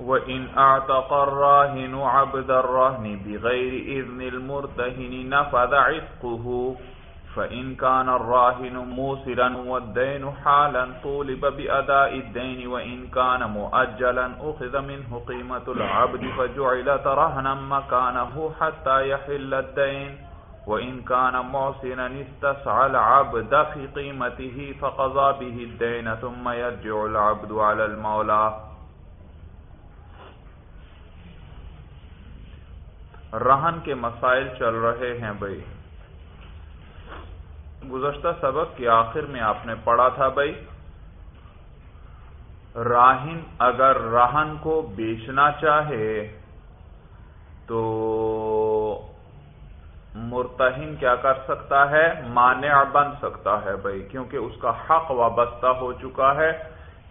وَإِنْ أَعْتَقَ الرَّاهِنُ عَبْدَ الرَّهْنِ بِغَيْرِ إِذْنِ الْمُرْتَهِنِ نَفَذَ عِتْقُهُ فَإِنْ كَانَ الرَّاهِنُ مُوسِرًا وَالدَّيْنُ حَالًا طُولِبَ بِأَدَاءِ الدَّيْنِ وَإِنْ كَانَ مُؤَجَّلًا أُخِذَ مِنْهُ قِيمَةُ الْعَبْدِ فَجُعِلَتْ رَهْنًا مَكَانَهُ حَتَّى يَحِلَّ الدَّيْنُ وَإِنْ كَانَ مُعْسِرًا اسْتَسْعَى الْعَبْدَ فِي قِيمَتِهِ فَقَضَى بِهِ الدَّيْنَ ثُمَّ يَرْجِعُ الْعَبْدُ عَلَى الْمَوْلَى رہن کے مسائل چل رہے ہیں بھائی۔ گزشتہ سبق کے آخر میں آپ نے پڑھا تھا بھائی۔ راہن اگر رہن کو بیچنا چاہے تو مرتہن کیا کر سکتا ہے؟ مانع بن سکتا ہے بھائی، کیونکہ اس کا حق وابستہ ہو چکا ہے۔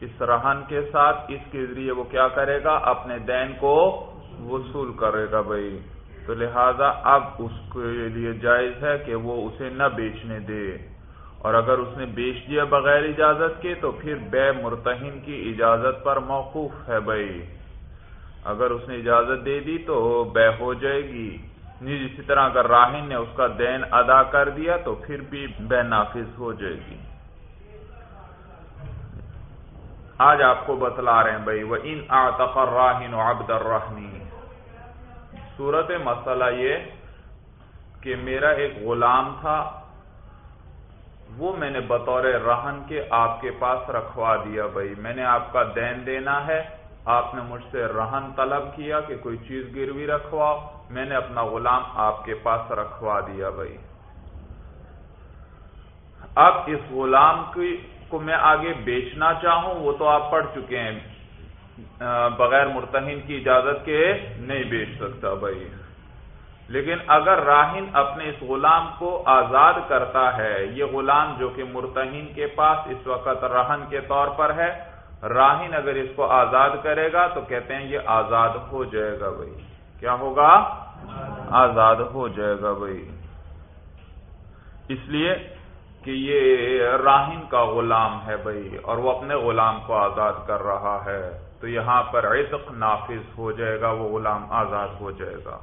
اس رہن کے ساتھ اس کے ذریعے وہ کیا کرے گا؟ اپنے دین کو وصول کرے گا بھائی۔ تو لہذا اب اس کے لیے جائز ہے کہ وہ اسے نہ بیچنے دے۔ اور اگر اس نے بیچ دیا بغیر اجازت کے تو پھر بے مرتہن کی اجازت پر موقوف ہے بھائی۔ اگر اس نے اجازت دے دی تو بے ہو جائے گی۔ نہیں، اسی طرح اگر راہن نے اس کا دین ادا کر دیا تو پھر بھی بے نافذ ہو جائے گی۔ آج آپ کو بتلا رہے ہیں بھائی وہ ان آتفر راہن و عبد الرحنی صورت مسئلہ یہ کہ میرا ایک غلام تھا، وہ میں نے بطور رہن کے آپ کے پاس رکھوا دیا بھائی۔ میں نے آپ کا دین دینا ہے، آپ نے مجھ سے رہن طلب کیا کہ کوئی چیز گروی رکھواؤ۔ میں نے اپنا غلام آپ کے پاس رکھوا دیا بھائی۔ اب اس غلام کی کو میں آگے بیچنا چاہوں، وہ تو آپ پڑھ چکے ہیں۔ بغیر مرتہن کی اجازت کے نہیں بیچ سکتا بھائی۔ لیکن اگر راہن اپنے اس غلام کو آزاد کرتا ہے، یہ غلام جو کہ مرتہن کے پاس اس وقت رہن کے طور پر ہے، راہن اگر اس کو آزاد کرے گا تو کہتے ہیں یہ آزاد ہو جائے گا بھائی۔ کیا ہوگا؟ آزاد ہو جائے گا بھائی۔ اس لیے کہ یہ راہن کا غلام ہے بھائی، اور وہ اپنے غلام کو آزاد کر رہا ہے۔ تو یہاں پر عتق نافذ ہو جائے گا، وہ غلام آزاد ہو جائے گا۔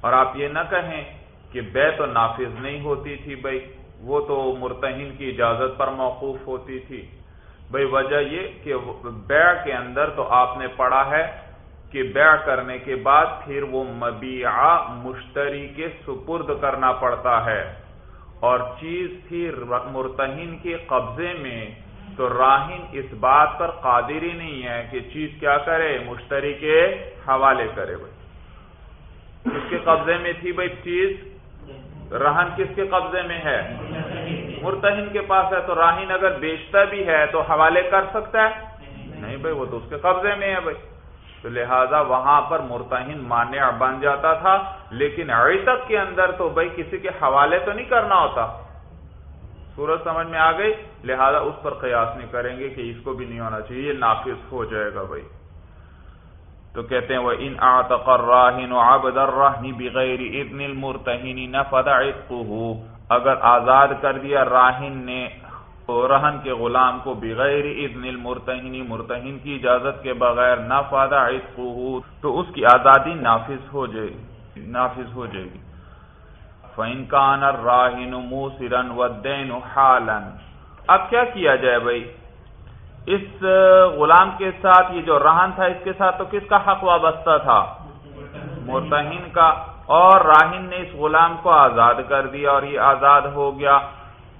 اور آپ یہ نہ کہیں کہ بے تو نافذ نہیں ہوتی تھی بھائی، وہ تو مرتہن کی اجازت پر موقوف ہوتی تھی۔ بھائی، وجہ یہ کہ بیع کے اندر تو آپ نے پڑھا ہے کہ بیع کرنے کے بعد پھر وہ مبیعہ مشتری کے سپرد کرنا پڑتا ہے۔ اور چیز تھی مرتہن کے قبضے میں تو راہن اس بات پر قادر ہی نہیں ہے کہ چیز کیا کرے، مشتری کے حوالے کرے بھائی۔ اس کے قبضے میں تھی بھائی چیز؟ رہن کس کے قبضے میں ہے؟ مرتہن کے پاس ہے، تو راہن اگر بیچتا بھی ہے تو حوالے کر سکتا ہے؟ نہیں بھائی، وہ تو اس کے قبضے میں ہے بھائی۔ تو لہذا وہاں پر مرتہن مانع بن جاتا تھا، لیکن تک کے اندر تو بھائی کسی کے حوالے تو نہیں کرنا ہوتا۔ سورج سمجھ میں آ گئی، لہذا اس پر قیاس نہیں کریں گے کہ اس کو بھی نہیں ہونا چاہیے، یہ نافذ ہو جائے گا بھائی۔ تو کہتے ہیں وہ ان راہن عبد الرحنی بغیر ابن المرتہین نفذ عتقه۔ اگر آزاد کر دیا راہن نے رہن کے غلام کو بغیر ابن المرتہنی مرتہن کی اجازت کے بغیر نفذ عتقه، تو اس کی آزادی نافذ ہو جائے نافذ ہو جائے گی۔ فَإِن كَانَ الرَّاهِنُ مُوسِرًا وَالدَّيْنُ حَالًا۔ اب کیا کیا جائے بھائی؟ اس غلام کے ساتھ یہ جو رہن تھا، اس کے ساتھ تو کس کا حق وابستہ تھا؟ مرتہن کا۔ اور راہن نے اس غلام کو آزاد کر دیا اور یہ آزاد ہو گیا۔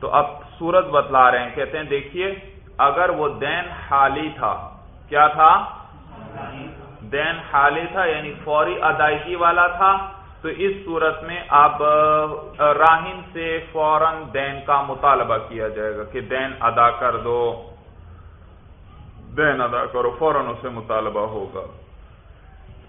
تو اب صورت بتلا رہے ہیں۔ کہتے ہیں، دیکھیے، اگر وہ دین حالی تھا، کیا تھا؟ دین حالی تھا یعنی فوری ادائیگی والا تھا۔ تو اس صورت میں اب راہن سے فوراً دین کا مطالبہ کیا جائے گا کہ دین ادا کر دو۔ دین ادا کرو، فوراً اسے مطالبہ ہوگا۔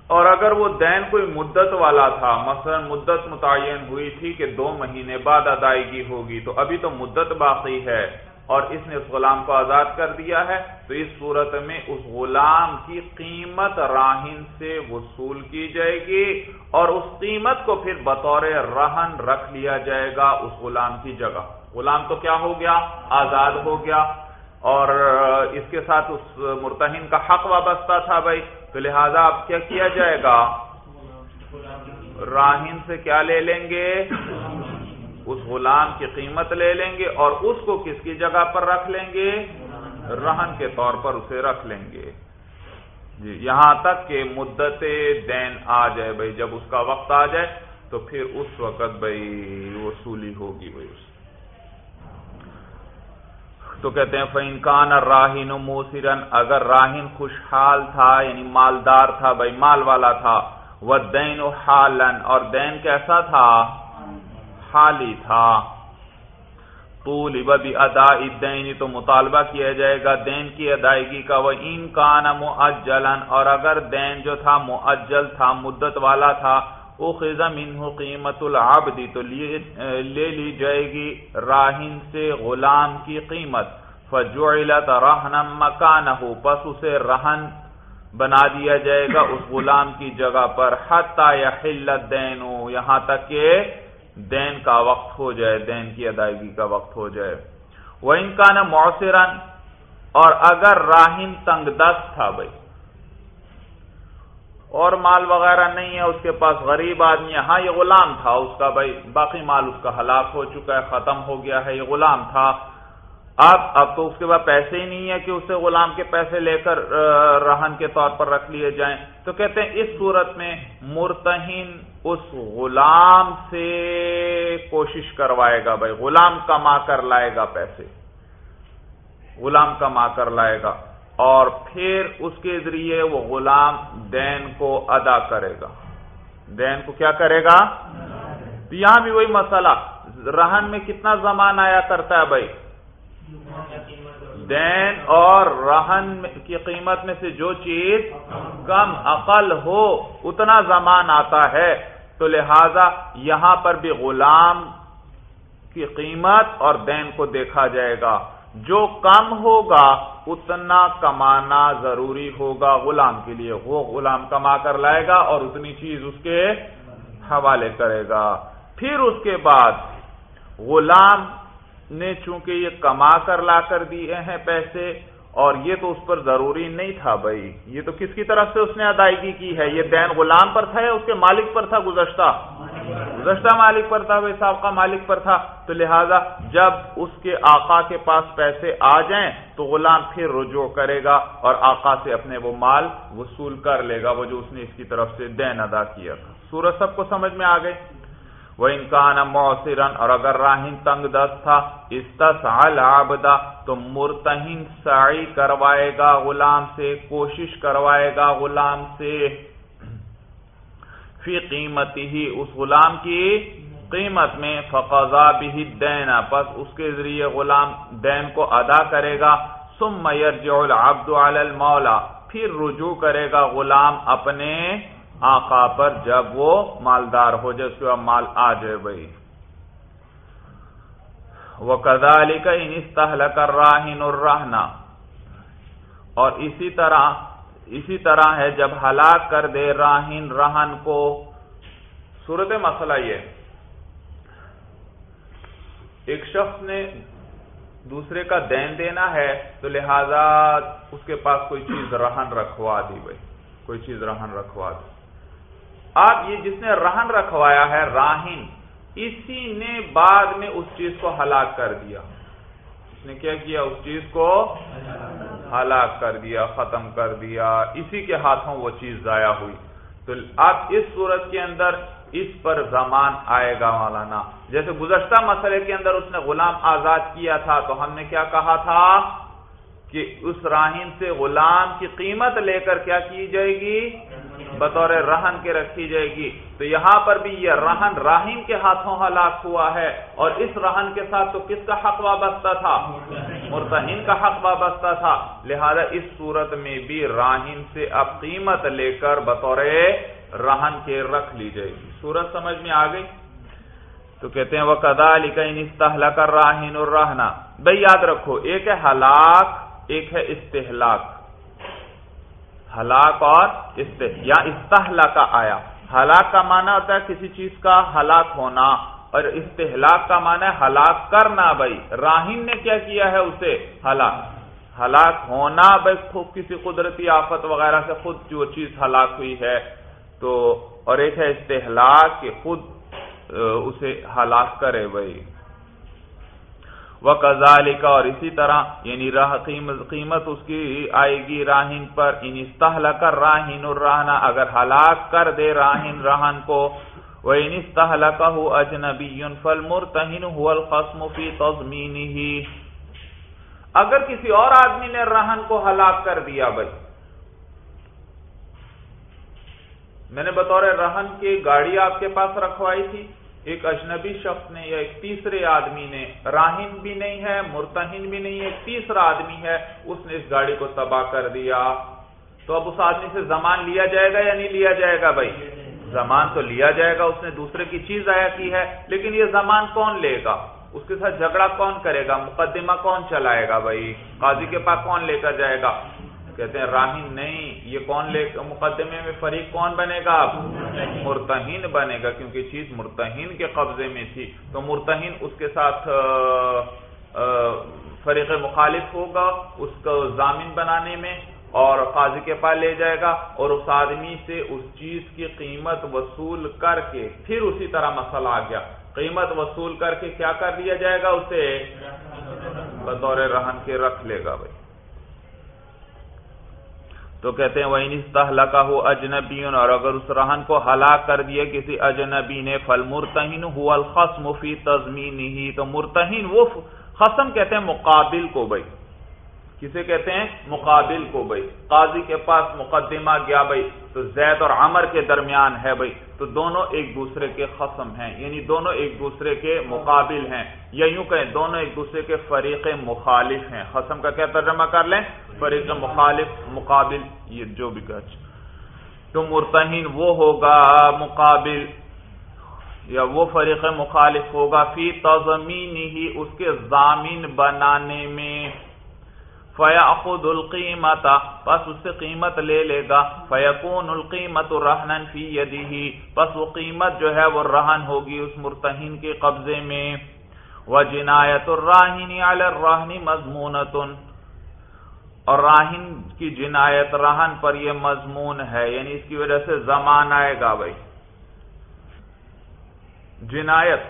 اور اگر وہ دین کوئی مدت والا تھا، مثلا مدت متعین ہوئی تھی کہ دو مہینے بعد ادائیگی ہوگی، تو ابھی تو مدت باقی ہے۔ اور اس نے اس غلام کو آزاد کر دیا ہے، تو اس صورت میں اس غلام کی قیمت راہن سے وصول کی جائے گی اور اس قیمت کو پھر بطور رہن رکھ لیا جائے گا اس غلام کی جگہ۔ غلام تو کیا ہو گیا؟ آزاد ہو گیا۔ اور اس کے ساتھ اس مرتہن کا حق وابستہ تھا بھائی۔ تو لہذا اب کیا کیا جائے گا؟ راہن سے کیا لے لیں گے؟ اس غلام کی قیمت لے لیں گے اور اس کو کس کی جگہ پر رکھ لیں گے؟ رہن کے طور پر اسے رکھ لیں گے۔ جی یہاں تک کہ مدت دین آ جائے بھائی، جب اس کا وقت آ جائے تو پھر اس وقت بھائی وصولی ہوگی بھائی اس۔ تو کہتے ہیں فنکان راہین موسرن اگر راہین خوشحال تھا یعنی مالدار تھا، بھائی مال والا تھا وہ دین و حالن اور دین کیسا تھا؟ حالی تھا۔ طول بھی ادا دینی تو مطالبہ کیا جائے گا، دین کی ادائیگی کا۔ وہ ان کا نا اور اگر دین جو تھا معجل تھا، مدت والا تھا وہ خزم قیمت العبدی تو لے لی جائے گی راہن سے غلام کی قیمت۔ فجعلت رہن مکان پس اسے رہن بنا دیا جائے گا اس غلام کی جگہ پر۔ حتی یحلت دینو یہاں تک کہ دین کا وقت ہو جائے، دین کی ادائیگی کا وقت ہو جائے۔ وہ ان کا نا اور اگر راہن تنگ دست تھا بھائی، اور مال وغیرہ نہیں ہے، اس کے پاس غریب آدمی ہے ہاں یہ غلام تھا اس کا بھائی، باقی مال اس کا ہلاک ہو چکا ہے، ختم ہو گیا ہے، یہ غلام تھا۔ اب اب تو اس کے بعد پیسے ہی نہیں ہے کہ اسے غلام کے پیسے لے کر رہن کے طور پر رکھ لیے جائیں۔ تو کہتے ہیں اس صورت میں مرتہین اس غلام سے کوشش کروائے گا بھائی۔ غلام کما کر لائے گا پیسے۔ غلام کما کر لائے گا۔ اور پھر اس کے ذریعے وہ غلام دین کو ادا کرے گا۔ دین کو کیا کرے گا؟ یہاں بھی وہی مسئلہ۔ رہن میں کتنا زمان آیا کرتا ہے بھائی؟ دین اور رہن کی قیمت میں سے جو چیز کم، عقل ہو، اتنا زمان آتا ہے۔ تو لہذا یہاں پر بھی غلام کی قیمت اور دین کو دیکھا جائے گا۔ جو کم ہوگا، اتنا کمانا ضروری ہوگا غلام کے لیے۔ وہ غلام کما کر لائے گا اور اتنی چیز اس کے حوالے کرے گا۔ پھر اس کے بعد غلام نے چونکہ یہ کما کر لا کر دیے ہیں پیسے اور یہ تو اس پر ضروری نہیں تھا بھائی۔ یہ تو کس کی طرف سے اس نے ادائیگی کی ہے؟ یہ دین غلام پر تھا یا اس کے مالک پر تھا گزشتہ؟ گزشتہ مالک پر تھا، بھائی صاحب کا مالک پر تھا۔ تو لہذا جب اس کے آقا کے پاس پیسے آ جائیں تو غلام پھر رجوع کرے گا اور آقا سے اپنے وہ مال وصول کر لے گا، وہ جو اس نے اس کی طرف سے دین ادا کیا تھا۔ سورج سب کو سمجھ میں آ گئے؟ وہ انکان موسرن اور اگر راہن تنگ دست تھا، استسعل عبدہ تو مرتہن سعی کروائے گا، غلام سے کوشش کروائے گا، غلام سے۔ فی قیمتی ہی اس غلام کی قیمت میں، فقضا بھی دینا پس اس کے ذریعے غلام دین کو ادا کرے گا۔ ثم یرجع العبد علی المولا پھر رجوع کرے گا غلام اپنے آقا پر جب وہ مالدار ہو جائے اس کے بعد مال آ جائے بھائی۔ وہ کدالی کا انستحل کر راہین الرحنا اور اسی طرح اسی طرح ہے جب ہلاک کر دے راہین رہن کو۔ صورت مسئلہ یہ ایک شخص نے دوسرے کا دین دینا ہے، تو لہذا اس کے پاس کوئی چیز رہن رکھوا دی بھائی۔ کوئی چیز رہن رکھوا دی۔ اب یہ جس نے رہن رکھوایا ہے، راہن، اسی نے بعد میں اس چیز کو ہلاک کر دیا۔ اس نے کیا کیا؟ اس چیز کو ہلاک کر دیا، ختم کر دیا۔ اسی کے ہاتھوں وہ چیز ضائع ہوئی۔ تو اب اس صورت کے اندر اس پر زمان آئے گا مولانا۔ جیسے گزشتہ مسئلے کے اندر اس نے غلام آزاد کیا تھا تو ہم نے کیا کہا تھا؟ کہ اس راہین سے غلام کی قیمت لے کر کیا کی جائے گی؟ بطور رہن کے رکھی جائے گی۔ تو یہاں پر بھی یہ رہن راہین کے ہاتھوں ہلاک ہوا ہے۔ اور اس رہن کے ساتھ تو کس کا حق وابستہ تھا؟ مرتہین کا حق وابستہ تھا۔ لہذا اس صورت میں بھی راہین سے اب قیمت لے کر بطور رہن کے رکھ لی جائے گی۔ صورت سمجھ میں آ گئی؟ تو کہتے ہیں وہ کدا علی کا کر راہین اور رہنا بھائی یاد رکھو، ایک ہے ہلاک ایک ہے استحلاک، ہلاک اور یا استحلا کا آیا۔ ہلاک کا معنی ہوتا ہے کسی چیز کا ہلاک ہونا، اور استحلاک کا معنی ہے ہلاک کرنا بھائی۔ راہین نے کیا کیا ہے اسے؟ ہلاک۔ ہلاک ہونا بس خوب کسی قدرتی آفت وغیرہ سے خود جو چیز ہلاک ہوئی ہے، تو، اور ایک ہے استحلاک کہ خود اسے ہلاک کرے بھائی۔ وہ کزال کا اور اسی طرح یعنی راہ قیمت اس کی آئے گی راہین پر یعنی ان استحل کر راہین الرحنا اگر ہلاک کر دے راہین رہن کو وہ ان استحل کا ہو اجنبی فل مرتہن ہو القسم فی تزمین ہی اگر کسی اور آدمی نے رہن کو ہلاک کر دیا بھائی، میں نے بطور رہن کی گاڑی آپ کے پاس رکھوائی تھی ایک اجنبی شخص نے یا ایک تیسرے آدمی نے، راہن بھی نہیں ہے، مرتہن بھی نہیں ہے ایک تیسرا آدمی ہے، اس نے اس گاڑی کو تباہ کر دیا۔ تو اب اس آدمی سے زمان لیا جائے گا یا نہیں لیا جائے گا بھائی؟ زمان تو لیا جائے گا، اس نے دوسرے کی چیز آیا کی ہے، لیکن یہ زمان کون لے گا؟ اس کے ساتھ جھگڑا کون کرے گا؟ مقدمہ کون چلائے گا بھائی؟ قاضی کے پاس کون لے کر جائے گا؟ کہتے ہیں، راہین نہیں، یہ کون لے مقدمے میں فریق کون بنے گا؟ مرتہین بنے گا، کیونکہ چیز مرتہین کے قبضے میں تھی۔ تو مرتہین اس کے ساتھ فریق مخالف ہوگا، اس کو ضامن بنانے میں، اور قاضی کے پاس لے جائے گا، اور اس آدمی سے اس چیز کی قیمت وصول کر کے پھر اسی طرح مسئلہ آ گیا۔ قیمت وصول کر کے کیا کر دیا جائے گا؟ اسے بطور رہن کے رکھ لے گا بھائی۔ تو کہتے ہیں وہ انستا کا ہو اجنبی اور اگر اس رہن کو ہلاک کر دیا کسی اجنبی نے فل مرتہین ہو الخصم فی تزمین ہی تو مرتہین وہ خسم کہتے ہیں مقابل کو بھائی۔ کسے کہتے ہیں؟ مقابل کو بھائی قاضی کے پاس مقدمہ گیا بھائی تو زید اور عمر کے درمیان ہے بھائی تو دونوں ایک دوسرے کے خسم ہیں۔ یعنی دونوں ایک دوسرے کے مقابل ہیں۔ یا یوں کہیں، دونوں ایک دوسرے کے فریق مخالف ہیں۔ خسم کا کیا ترجمہ کر لیں؟ فریق مخالف، مقابل، یہ جو بھی کچھ۔ تو مرتہین وہ ہوگا مقابل، یا وہ فریق مخالف ہوگا۔ فی تزمین ہی اس کے ضامین بنانے میں۔ فیا خود القیمت بس اس سے قیمت لے لے گا. فیقون القیمت رہن فی یدی بس وہ قیمت جو ہے وہ رہن ہوگی اس مرتہین کے قبضے میں. وہ جنایت الراہین الراہنی مضمون اور راہن کی جنایت رہن پر یہ مضمون ہے یعنی اس کی وجہ سے زمان آئے گا بھائی. جنایت،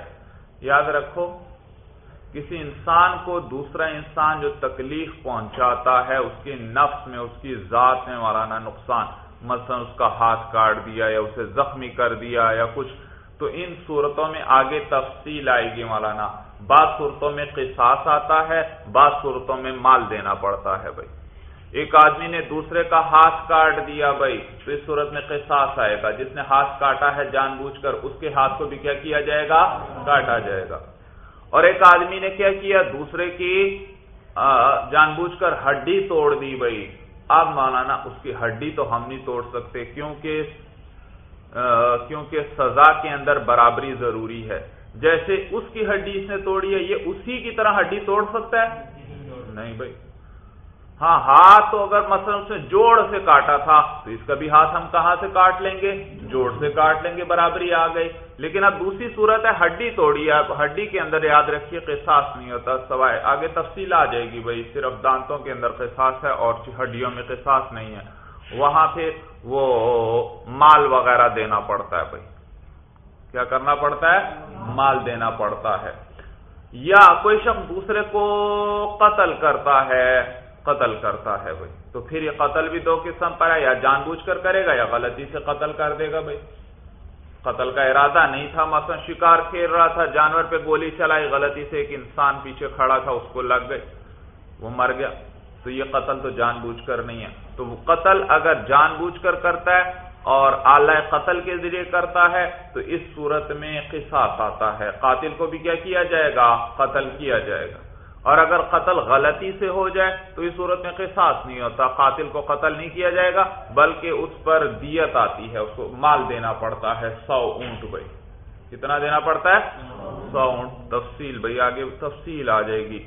یاد رکھو کسی انسان کو دوسرا انسان جو تکلیف پہنچاتا ہے، اس کی نفس میں، اس کی ذات میں مولانا نقصان، مثلا اس کا ہاتھ کاٹ دیا یا اسے زخمی کر دیا یا کچھ، تو ان صورتوں میں آگے تفصیل آئے گی مولانا۔ بعض صورتوں میں قصاص آتا ہے، بعض صورتوں میں مال دینا پڑتا ہے بھائی۔ ایک آدمی نے دوسرے کا ہاتھ کاٹ دیا بھائی، تو اس صورت میں قصاص آئے گا۔ جس نے ہاتھ کاٹا ہے، جان بوجھ کر اس کے ہاتھ کو بھی کیا کیا جائے گا؟ کاٹا جائے گا۔ اور ایک آدمی نے کیا کیا؟ دوسرے کی جان بوجھ کر ہڈی توڑ دی بھائی اب مولانا، اس کی ہڈی تو ہم نہیں توڑ سکتے، کیونکہ کیونکہ سزا کے اندر برابری ضروری ہے۔ جیسے اس کی ہڈی اس نے توڑی ہے، یہ اسی کی طرح ہڈی توڑ سکتا ہے؟ نہیں بھائی ہاں ہاتھ تو اگر مثلا اس نے جوڑ سے کاٹا تھا، تو اس کا بھی ہاتھ ہم کہاں سے کاٹ لیں گے؟ جوڑ سے کاٹ لیں گے، برابری آ گئی۔ لیکن اب دوسری صورت ہے، ہڈی توڑی ہے۔ ہڈی کے اندر یاد رکھیے، قصاص نہیں ہوتا، سوائے آگے تفصیل آ جائے گی۔ بھائی، صرف دانتوں کے اندر قصاص ہے اور ہڈیوں میں قصاص نہیں ہے۔ وہاں پھر وہ مال وغیرہ دینا پڑتا ہے بھائی۔ کیا کرنا پڑتا ہے؟ مال دینا پڑتا ہے۔ یا کوئی شخص دوسرے کو قتل کرتا ہے قتل کرتا ہے بھائی۔ تو پھر یہ قتل بھی دو قسم پر ہے، یا جان بوجھ کر کرے گا، یا غلطی سے قتل کر دے گا بھائی۔ قتل کا ارادہ نہیں تھا، مثلا شکار کھیل رہا تھا، جانور پہ گولی چلائی، غلطی سے ایک انسان پیچھے کھڑا تھا، اس کو لگ گئے وہ مر گیا۔ تو یہ قتل تو جان بوجھ کر نہیں ہے۔ تو وہ قتل اگر جان بوجھ کر کرتا ہے اور اعلی قتل کے ذریعے کرتا ہے، تو اس صورت میں قصاص آتا ہے۔ قاتل کو بھی کیا کیا جائے گا؟ قتل کیا جائے گا۔ اور اگر قتل غلطی سے ہو جائے تو اس صورت میں قصاص نہیں ہوتا، قاتل کو قتل نہیں کیا جائے گا، بلکہ اس پر دیت آتی ہے، اس کو مال دینا پڑتا ہے، سو اونٹ بھائی۔ کتنا دینا پڑتا ہے؟ سو اونٹ۔ تفصیل بھائی، آگے تفصیل آ جائے گی۔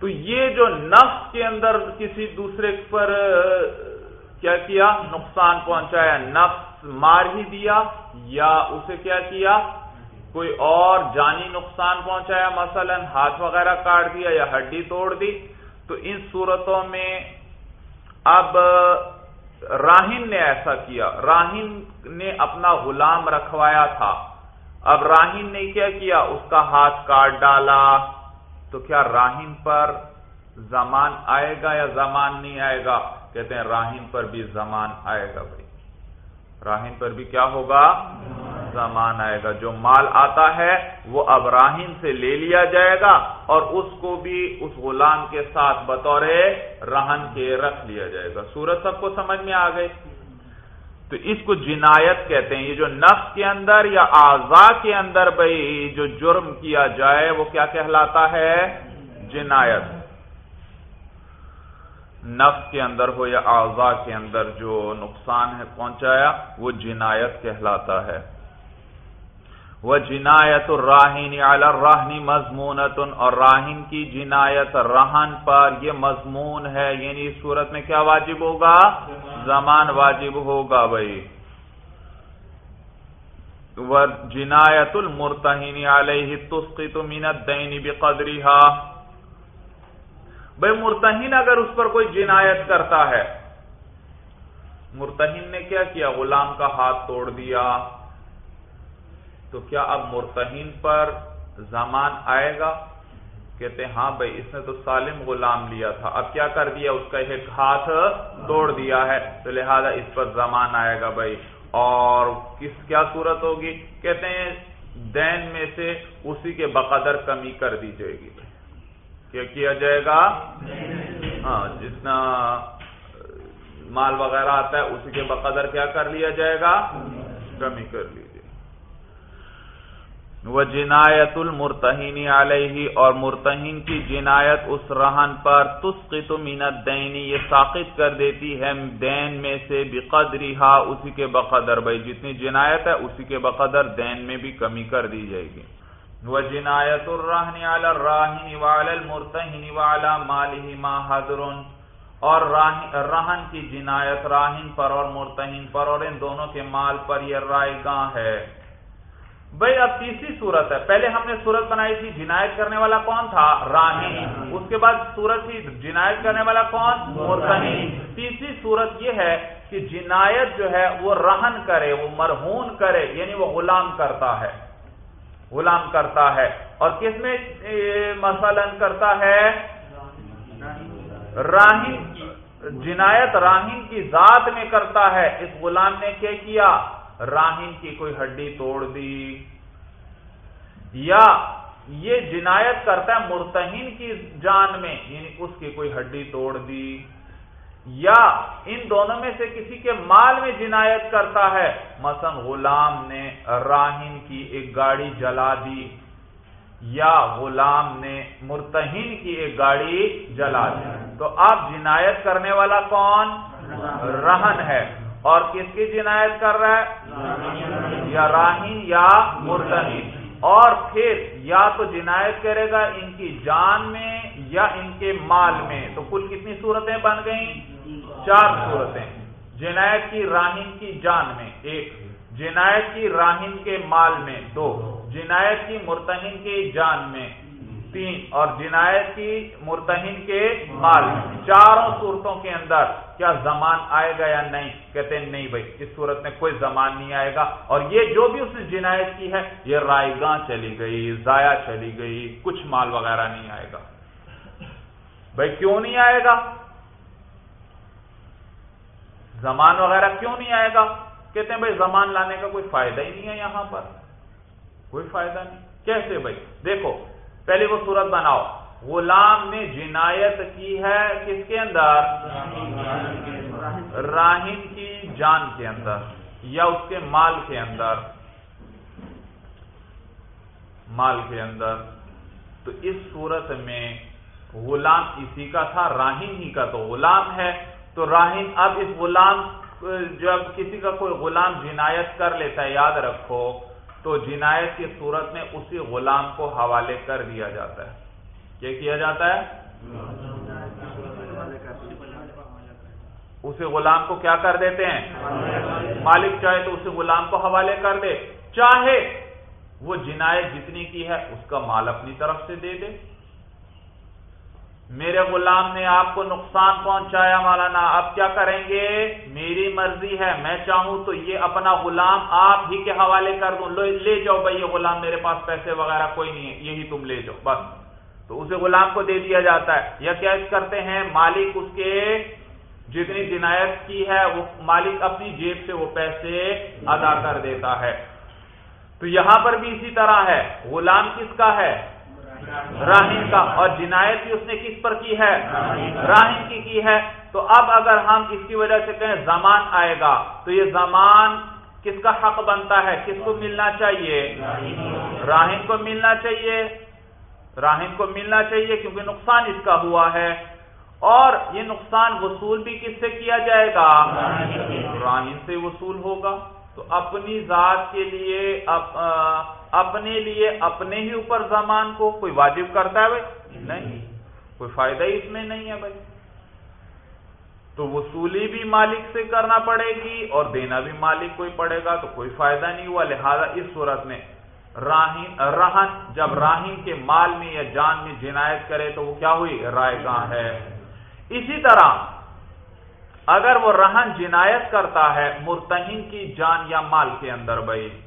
تو یہ جو نفس کے اندر کسی دوسرے پر کیا کیا؟ نقصان پہنچایا، نفس مار ہی دیا یا اسے کیا کیا؟ کوئی اور جانی نقصان پہنچایا، مثلا ہاتھ وغیرہ کاٹ دیا یا ہڈی توڑ دی، تو ان صورتوں میں اب راہن نے ایسا کیا۔ راہن نے اپنا غلام رکھوایا تھا۔ اب راہن نے کیا کیا؟ اس کا ہاتھ کاٹ ڈالا۔ تو کیا راہن پر زمان آئے گا یا زمان نہیں آئے گا؟ کہتے ہیں راہن پر بھی زمان آئے گا بھائی۔ راہن پر بھی کیا ہوگا؟ زمان آئے گا۔ جو مال آتا ہے، وہ اب راہن سے لے لیا جائے گا اور اس کو بھی اس غلام کے ساتھ بطور رہن کے رکھ لیا جائے گا۔ سورج سب کو سمجھ میں آ گئی؟ تو اس کو جنایت کہتے ہیں۔ یہ جو نفس کے اندر یا اعضا کے اندر بھائی جو جرم کیا جائے، وہ کیا کہلاتا ہے؟ جنایت۔ نفس کے اندر ہو یا اعضا کے اندر جو نقصان ہے پہنچایا، وہ جنایت کہلاتا ہے۔ وہ جنایت الراہین راہنی مضمون اور راہن کی جنایت رہن پر یہ مضمون ہے یعنی اس صورت میں کیا واجب ہوگا؟ زمان واجب ہوگا بھائی۔ وہ جنایت المرتحین علیہ تسقط من الدین بقدرها بھائی مرتہین اگر اس پر کوئی جنایت کرتا ہے، مرتہین نے کیا کیا؟ غلام کا ہاتھ توڑ دیا۔ تو کیا اب مرتہین پر زمان آئے گا؟ کہتے ہیں ہاں بھائی، اس نے تو سالم غلام لیا تھا۔ اب کیا کر دیا؟ اس کا ایک ہاتھ توڑ دیا ہے۔ تو لہذا اس پر زمان آئے گا بھائی۔ اور کس کیا صورت ہوگی؟ کہتے ہیں، دین میں سے اسی کے بقدر کمی کر دی جائے گی۔ کیا کیا جائے گا؟ ہاں جتنا مال وغیرہ آتا ہے، اسی کے بقدر کیا کر لیا جائے گا؟ کمی کر لیجیے وہ جنایت المرتہین علیہ اور مرتہین کی جنایت اس رہن پر تسقط مینت دینی یہ ساقط کر دیتی ہے دین میں سے بقدری اسی کے بقدر۔ بھائی، جتنی جنایت ہے اسی کے بقدر دین میں بھی کمی کر دی جائے گی۔ وہ جنایت الرحن علی الراہن وعلی المرتہن وعلی مالہ ما حضر اور رہن کی جنایت راہن پر اور مرتہن پر اور ان دونوں کے مال پر یہ رائے گاں ہے۔ بھائی اب تیسری صورت ہے۔ پہلے ہم نے صورت بنائی تھی جنایت کرنے والا کون تھا؟ رانی اس کے بعد صورت تھی جنایت کرنے والا کون؟ مرتہن تیسری صورت یہ ہے کہ جنایت جو ہے وہ رہن کرے وہ مرہون کرے یعنی وہ غلام کرتا ہے۔ غلام کرتا ہے۔ اور کس میں مثلا کرتا ہے؟ راہین جنایت راہین کی ذات میں کرتا ہے۔ اس غلام نے کیا کیا؟ راہین کی کوئی ہڈی توڑ دی۔ یا یہ جنایت کرتا ہے مرتہین کی جان میں یعنی اس کی کوئی ہڈی توڑ دی۔ یا ان دونوں میں سے کسی کے مال میں جنایت کرتا ہے۔ مثلا غلام نے راہین کی ایک گاڑی جلا دی۔ یا غلام نے مرتہین کی ایک گاڑی جلا دی۔ تو اب جنایت کرنے والا کون؟ رہن ہے۔ اور کس کی جنایت کر رہا ہے؟ یا راہین یا مرتہین۔ اور پھر یا تو جنایت کرے گا ان کی جان میں یا ان کے مال میں۔ تو کل کتنی صورتیں بن گئیں؟ چار صورتیں۔ جنایت کی راہین کی جان میں، ایک۔ جنایت کی راہین کے مال میں، دو۔ جنایت کی مرتہن کی جان میں تین اور جنایت کی مرتہن کے مال۔ چاروں صورتوں کے اندر کیا زمان آئے گا یا نہیں؟ کہتے ہیں نہیں بھائی، اس صورت میں کوئی زمان نہیں آئے گا۔ اور یہ جو بھی اس نے جنایت کی ہے، یہ رائے گاہ چلی گئی، ضائع چلی گئی، کچھ مال وغیرہ نہیں آئے گا۔ بھائی، کیوں نہیں آئے گا؟ زمان وغیرہ کیوں نہیں آئے گا؟ کہتے ہیں بھائی، زمان لانے کا کوئی فائدہ ہی نہیں ہے یہاں پر۔ کوئی فائدہ نہیں۔ کیسے بھائی؟ دیکھو پہلے وہ صورت بناؤ۔ غلام نے جنایت کی ہے کس کے اندر؟ راہن کی جان کے اندر یا اس کے مال کے اندر؟ مال کے اندر۔ تو اس صورت میں غلام اسی کا تھا، راہن ہی کا تو غلام ہے۔ تو راہن اب اس غلام جب کسی کا کوئی غلام جنایت کر لیتا ہے، یاد رکھو تو جنایت کی صورت میں اسی غلام کو حوالے کر دیا جاتا ہے۔ کیا کیا جاتا ہے؟ اسے غلام کو کیا کر دیتے ہیں؟ مالک چاہے تو اسے غلام کو حوالے کر دے۔ چاہے وہ جنایت جتنی کی ہے، اس کا مال اپنی طرف سے دے دے۔ میرے غلام نے آپ کو نقصان پہنچایا مولانا، اب کیا کریں گے؟ میری مرضی ہے، میں چاہوں تو یہ اپنا غلام آپ ہی کے حوالے کر دوں۔ لے جاؤ بھائی، یہ غلام میرے پاس پیسے وغیرہ کوئی نہیں ہے، یہی تم لے جاؤ، بس۔ تو اسے غلام کو دے دیا جاتا ہے۔ یا کیا کرتے ہیں؟ مالک اس کے جتنی جنایت کی ہے، وہ مالک اپنی جیب سے وہ پیسے ادا کر دیتا ہے۔ تو یہاں پر بھی اسی طرح ہے۔ غلام کس کا ہے؟ راہین کا اور جنایت بھی اس نے کس پر کی ہے؟ راہین کی کی ہے۔ تو اب اگر ہم اس کی وجہ سے کہیں زمان آئے گا، تو یہ زمان کس کا حق بنتا ہے؟ کس کو ملنا چاہیے؟ راہین کو ملنا چاہیے۔ راہین کو ملنا چاہیے کیونکہ نقصان اس کا ہوا ہے۔ اور یہ نقصان وصول بھی کس سے کیا جائے گا؟ راہین سے وصول ہوگا۔ تو اپنی ذات کے لیے اپنے لیے، اپنے ہی اوپر زمان کو کوئی واجب کرتا ہے بھائی؟ نہیں۔ کوئی فائدہ ہی اس میں نہیں ہے بھائی۔ تو وصولی بھی مالک سے کرنا پڑے گی اور دینا بھی مالک کو ہی پڑے گا تو کوئی فائدہ نہیں ہوا۔ لہذا اس صورت میں راہین رہن جب راہین کے مال میں یا جان میں جنایت کرے تو وہ کیا ہوئی؟ رائے گاہ ہے۔ اسی طرح اگر وہ رہن جنایت کرتا ہے مرتہن کی جان یا مال کے اندر بھائی۔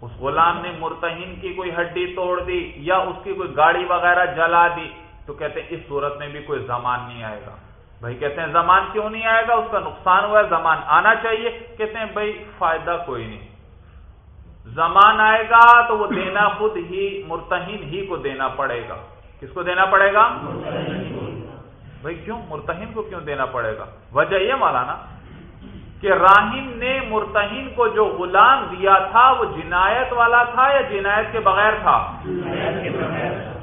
اس غلام نے مرتہن کی کوئی ہڈی توڑ دی یا اس کی کوئی گاڑی وغیرہ جلا دی، تو کہتے ہیں اس صورت میں بھی کوئی زمان نہیں آئے گا۔ بھائی کہتے ہیں زمان کیوں نہیں آئے گا؟ اس کا نقصان ہوا ہے، زمان آنا چاہیے۔ کہتے ہیں بھائی فائدہ کوئی نہیں۔ زمان آئے گا تو وہ دینا خود ہی مرتہن ہی کو دینا پڑے گا۔ کس کو دینا پڑے گا؟ بھائی کیوں مرتہن کو کیوں دینا پڑے گا؟ وجہ یہ مولانا کہ راہم نے مرتہن کو جو غلام دیا تھا وہ جنایت والا تھا یا جنایت کے بغیر تھا؟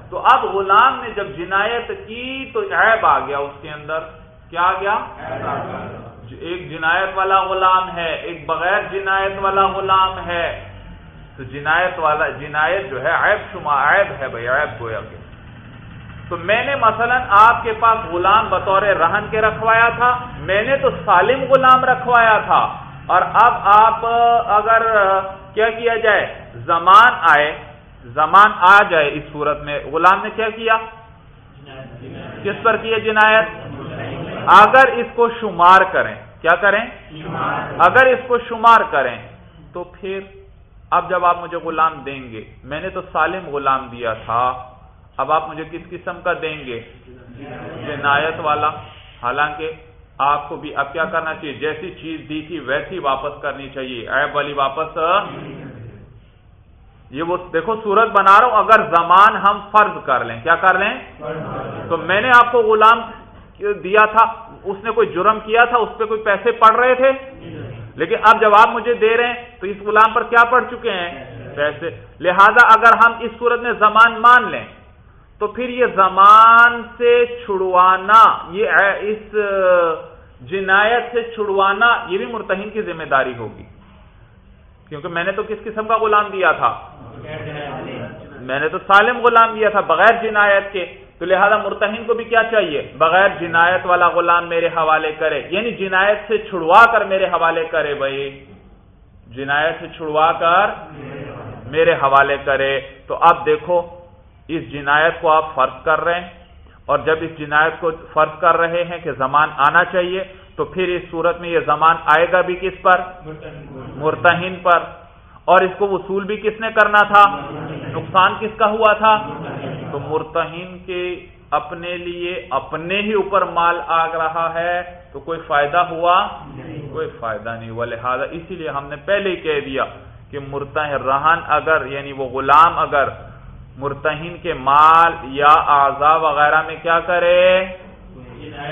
تو اب غلام نے جب جنایت کی تو عیب آ گیا اس کے اندر۔ کیا آ گیا؟ ایک جنایت والا غلام ہے ایک بغیر جنایت والا غلام ہے۔ تو جنایت والا جنایت جو ہے عیب شما عیب ہے بھائی عیب گویا کہ۔ تو میں نے مثلا آپ کے پاس غلام بطور رہن کے رکھوایا تھا، میں نے تو سالم غلام رکھوایا تھا۔ اور اب آپ اگر کیا کیا جائے؟ زمان آئے، زمان آ جائے اس صورت میں۔ غلام نے کیا کیا؟ کس پر کیا جنایت؟ اگر اس کو شمار کریں، کیا کریں؟ اگر اس کو شمار کریں، تو پھر اب جب آپ مجھے غلام دیں گے، میں نے تو سالم غلام دیا تھا۔ اب آپ مجھے کس قسم کا دیں گے؟ جنایت والا. حالانکہ آپ کو بھی اب کیا کرنا چاہیے؟ جیسی چیز دی تھی ویسی واپس کرنی چاہیے. ایب والی واپس یہ وہ دیکھو، صورت بنا رہا ہوں، اگر زمان ہم فرض کر لیں، کیا کر لیں؟ تو میں نے آپ کو غلام دیا تھا، اس نے کوئی جرم کیا تھا، اس پہ کوئی پیسے پڑ رہے تھے؟ لیکن اب جب آپ مجھے دے رہے ہیں، تو اس غلام پر کیا پڑ چکے ہیں؟ پیسے. لہذا اگر ہم اس صورت میں زمان مان لیں تو پھر یہ زمان سے چھڑوانا، یہ اس جنایت سے چھڑوانا، یہ بھی مرتہن کی ذمہ داری ہوگی۔ کیونکہ میں نے تو کس قسم کا غلام دیا تھا؟ میں نے تو سالم غلام دیا تھا بغیر جنایت کے۔ تو لہذا مرتہن کو بھی کیا چاہیے؟ بغیر جنایت والا غلام میرے حوالے کرے۔ یعنی جنایت سے چھڑوا کر میرے حوالے کرے بھائی۔ جنایت سے چھڑوا کر میرے حوالے کرے۔ تو اب دیکھو اس جنایت کو آپ فرض کر رہے ہیں اور جب اس جنایت کو فرض کر رہے ہیں کہ زمان آنا چاہیے، تو پھر اس صورت میں یہ زمان آئے گا بھی کس پر؟ مرتہن پر۔ اور اس کو وصول بھی کس نے کرنا تھا؟ نقصان کس کا ہوا تھا؟ تو مرتہین کے اپنے لیے اپنے ہی اوپر مال آ رہا ہے، تو کوئی فائدہ ہوا؟ کوئی فائدہ نہیں۔ ہوا لہذا اسی لیے ہم نے پہلے ہی کہہ دیا کہ مرتہ رہن اگر یعنی وہ غلام اگر مرتہین کے مال یا اعضا وغیرہ میں کیا کرے؟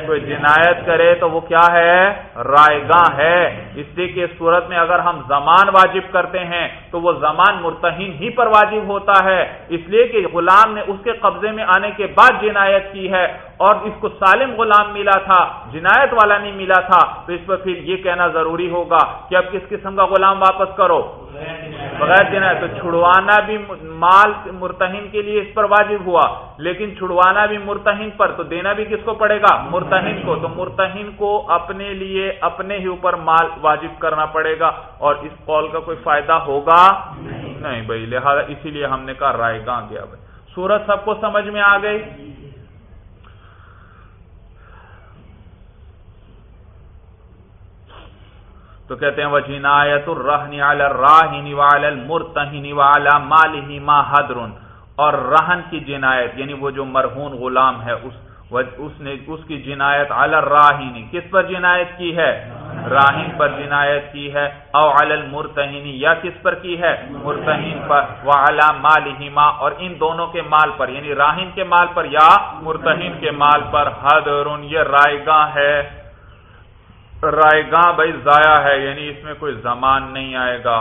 کوئی جنایت کرے تو وہ کیا ہے؟ رائے گاہ ہے۔ اس لیے کہ اس صورت میں اگر ہم زمان واجب کرتے ہیں تو وہ زمان مرتہین ہی پر واجب ہوتا ہے۔ اس لیے کہ غلام نے اس کے قبضے میں آنے کے بعد جنایت کی ہے اور اس کو سالم غلام ملا تھا، جنایت والا نہیں ملا تھا۔ تو اس پر پھر یہ کہنا ضروری ہوگا کہ اب کس قسم کا غلام واپس کرو؟ بغیر جنایت تو چھڑوانا بھی مال مرتہن کے لیے اس پر واجب ہوا، لیکن چھڑوانا بھی مرتہن پر، تو دینا بھی کس کو پڑے گا؟ مرتہن کو۔ تو مرتہن کو اپنے لیے، اپنے ہی اوپر مال واجب کرنا پڑے گا، اور اس قول کا کوئی فائدہ ہوگا؟ نہیں بھائی، لہٰذا اسی لیے ہم نے کہا رائے گاہ گیا بھائی۔ سورج سب کو سمجھ میں آ گئی؟ تو کہتے ہیں وہ جنایت الرحنی علی الراہنی وعلی المرتہنی وعلی مالہی ما حدرن اور رہن کی جنایت یعنی وہ جو مرہون غلام ہے، اس اس نے اس کی جنایت علی الراہنی کس پر جنایت کی ہے؟ راہین پر جنایت کی ہے۔ او علی المرتہنی یا کس پر کی ہے؟ مرتہین پر۔ وعلی مالہما اور ان دونوں کے مال پر یعنی راہین کے مال پر یا مرتہین کے مال پر۔ حدرن یہ رائے گاہ ہے۔ رائے گاہ بھائی ضائع ہے یعنی اس میں کوئی زمان نہیں آئے گا۔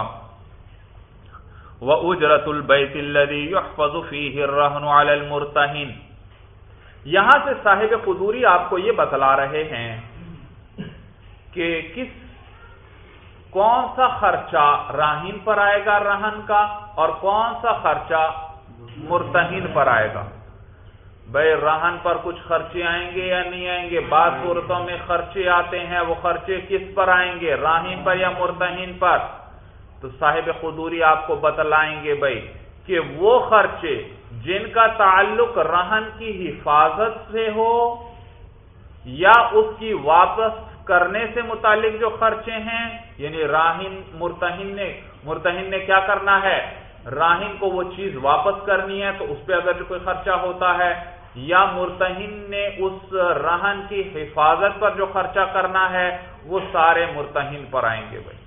وہ اجرت البیت الرحن علی المرتہن یہاں سے صاحب قدوری آپ کو یہ بتلا رہے ہیں کہ کس کون سا خرچہ راہین پر آئے گا رہن کا اور کون سا خرچہ مرتہین پر آئے گا۔ بھائی رہن پر کچھ خرچے آئیں گے یا نہیں آئیں گے؟ بعض صورتوں میں خرچے آتے ہیں وہ خرچے کس پر آئیں گے؟ راہین پر یا مرتہین پر؟ تو صاحب خدوری آپ کو بتلائیں گے بھائی کہ وہ خرچے جن کا تعلق رہن کی حفاظت سے ہو یا اس کی واپس کرنے سے متعلق جو خرچے ہیں یعنی راہین مرتہین نے مرتہین نے کیا کرنا ہے؟ راہین کو وہ چیز واپس کرنی ہے تو اس پہ اگر کوئی خرچہ ہوتا ہے یا مرتہن نے اس رہن کی حفاظت پر جو خرچہ کرنا ہے، وہ سارے مرتہن پر آئیں گے بھائی۔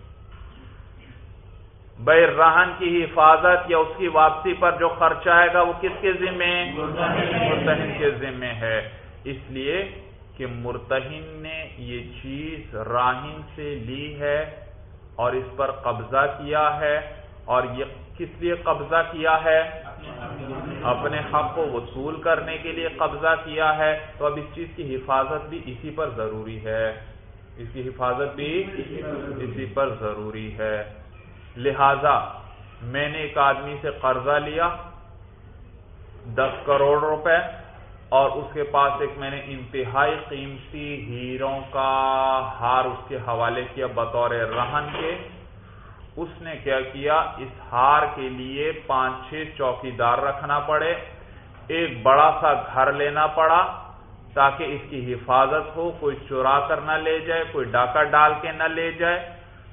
بھائی، رہن کی حفاظت یا اس کی واپسی پر جو خرچہ آئے گا، وہ کس کے ذمے؟ مرتہن کے ذمے ہے۔ اس لیے کہ مرتہن نے یہ چیز راہن سے لی ہے اور اس پر قبضہ کیا ہے۔ اور یہ کس لیے قبضہ کیا ہے؟ اپنے حق کو وصول کرنے کے لیے قبضہ کیا ہے، تو اب اس چیز کی حفاظت بھی اسی پر ضروری ہے۔ اس کی حفاظت بھی اسی پر ضروری ہے۔ لہذا میں نے ایک آدمی سے قرضہ لیا، دس کروڑ روپے، اور اس کے پاس ایک میں نے انتہائی قیمتی ہیروں کا ہار اس کے حوالے کیا بطور رہن کے۔ اس نے کیا کیا؟ اس ہار کے لیے پانچ چھ چوکی دار رکھنا پڑے، ایک بڑا سا گھر لینا پڑا تاکہ اس کی حفاظت ہو، کوئی چورا کر نہ لے جائے، کوئی ڈاکہ ڈال کے نہ لے جائے۔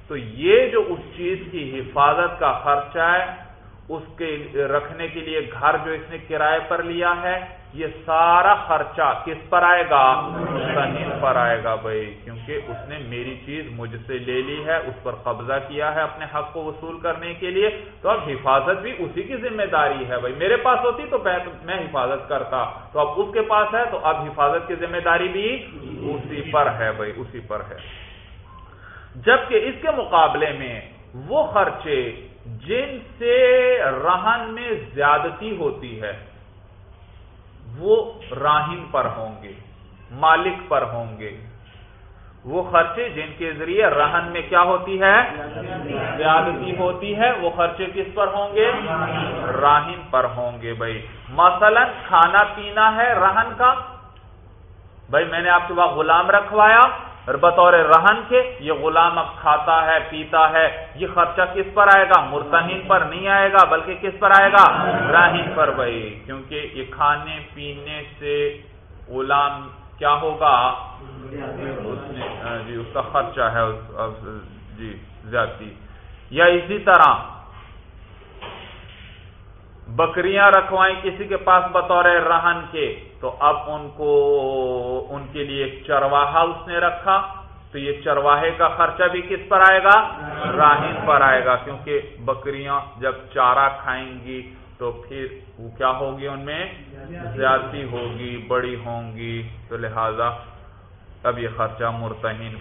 تو یہ جو اس چیز کی حفاظت کا خرچہ ہے اس کے رکھنے کے لیے گھر جو اس نے کرائے پر لیا ہے، یہ سارا خرچہ کس پر آئے گا؟ مستحین پر آئے گا بھائی، کیونکہ اس نے میری چیز مجھ سے لے لی ہے، اس پر قبضہ کیا ہے اپنے حق کو وصول کرنے کے لیے۔ تو اب حفاظت بھی اسی کی ذمہ داری ہے بھائی۔ میرے پاس ہوتی تو میں حفاظت کرتا۔ تو اب اس کے پاس ہے، تو اب حفاظت کی ذمہ داری بھی اسی پر ہے بھائی، اسی پر ہے۔ جبکہ اس کے مقابلے میں وہ خرچے جن سے رہن میں زیادتی ہوتی ہے، وہ راہین پر ہوں گے، مالک پر ہوں گے۔ وہ خرچے جن کے ذریعے رہن میں کیا ہوتی ہے؟ زیادتی ہوتی ہے۔ وہ خرچے کس پر ہوں گے؟ راہین پر ہوں گے بھائی۔ مثلا کھانا پینا ہے رہن کا۔ بھائی، میں نے آپ کے پاس غلام رکھوایا۔ بطور رہن کے یہ غلام اب کھاتا ہے، پیتا ہے۔ یہ خرچہ کس پر آئے گا؟ مرتہین پر نہیں آئے گا، بلکہ کس پر آئے گا؟ راہین پر بھائی۔ کیونکہ یہ کھانے پینے سے غلام کیا ہوگا؟ اس نے جی اس کا خرچہ ہے جی زیادتی۔ یا اسی طرح بکریاں رکھوائیں کسی کے پاس بطور رہن کے، تو اب ان کو، ان کے لیے ایک چرواہا اس نے رکھا، تو یہ چرواہے کا خرچہ بھی کس پر آئے گا؟ راہین پر آئے گا، کیونکہ بکریاں جب چارہ کھائیں گی تو پھر وہ کیا ہوگی ان میں؟ زیادتی ہوگی، بڑی ہوں گی، تو لہذا اب یہ خرچہ مرتہین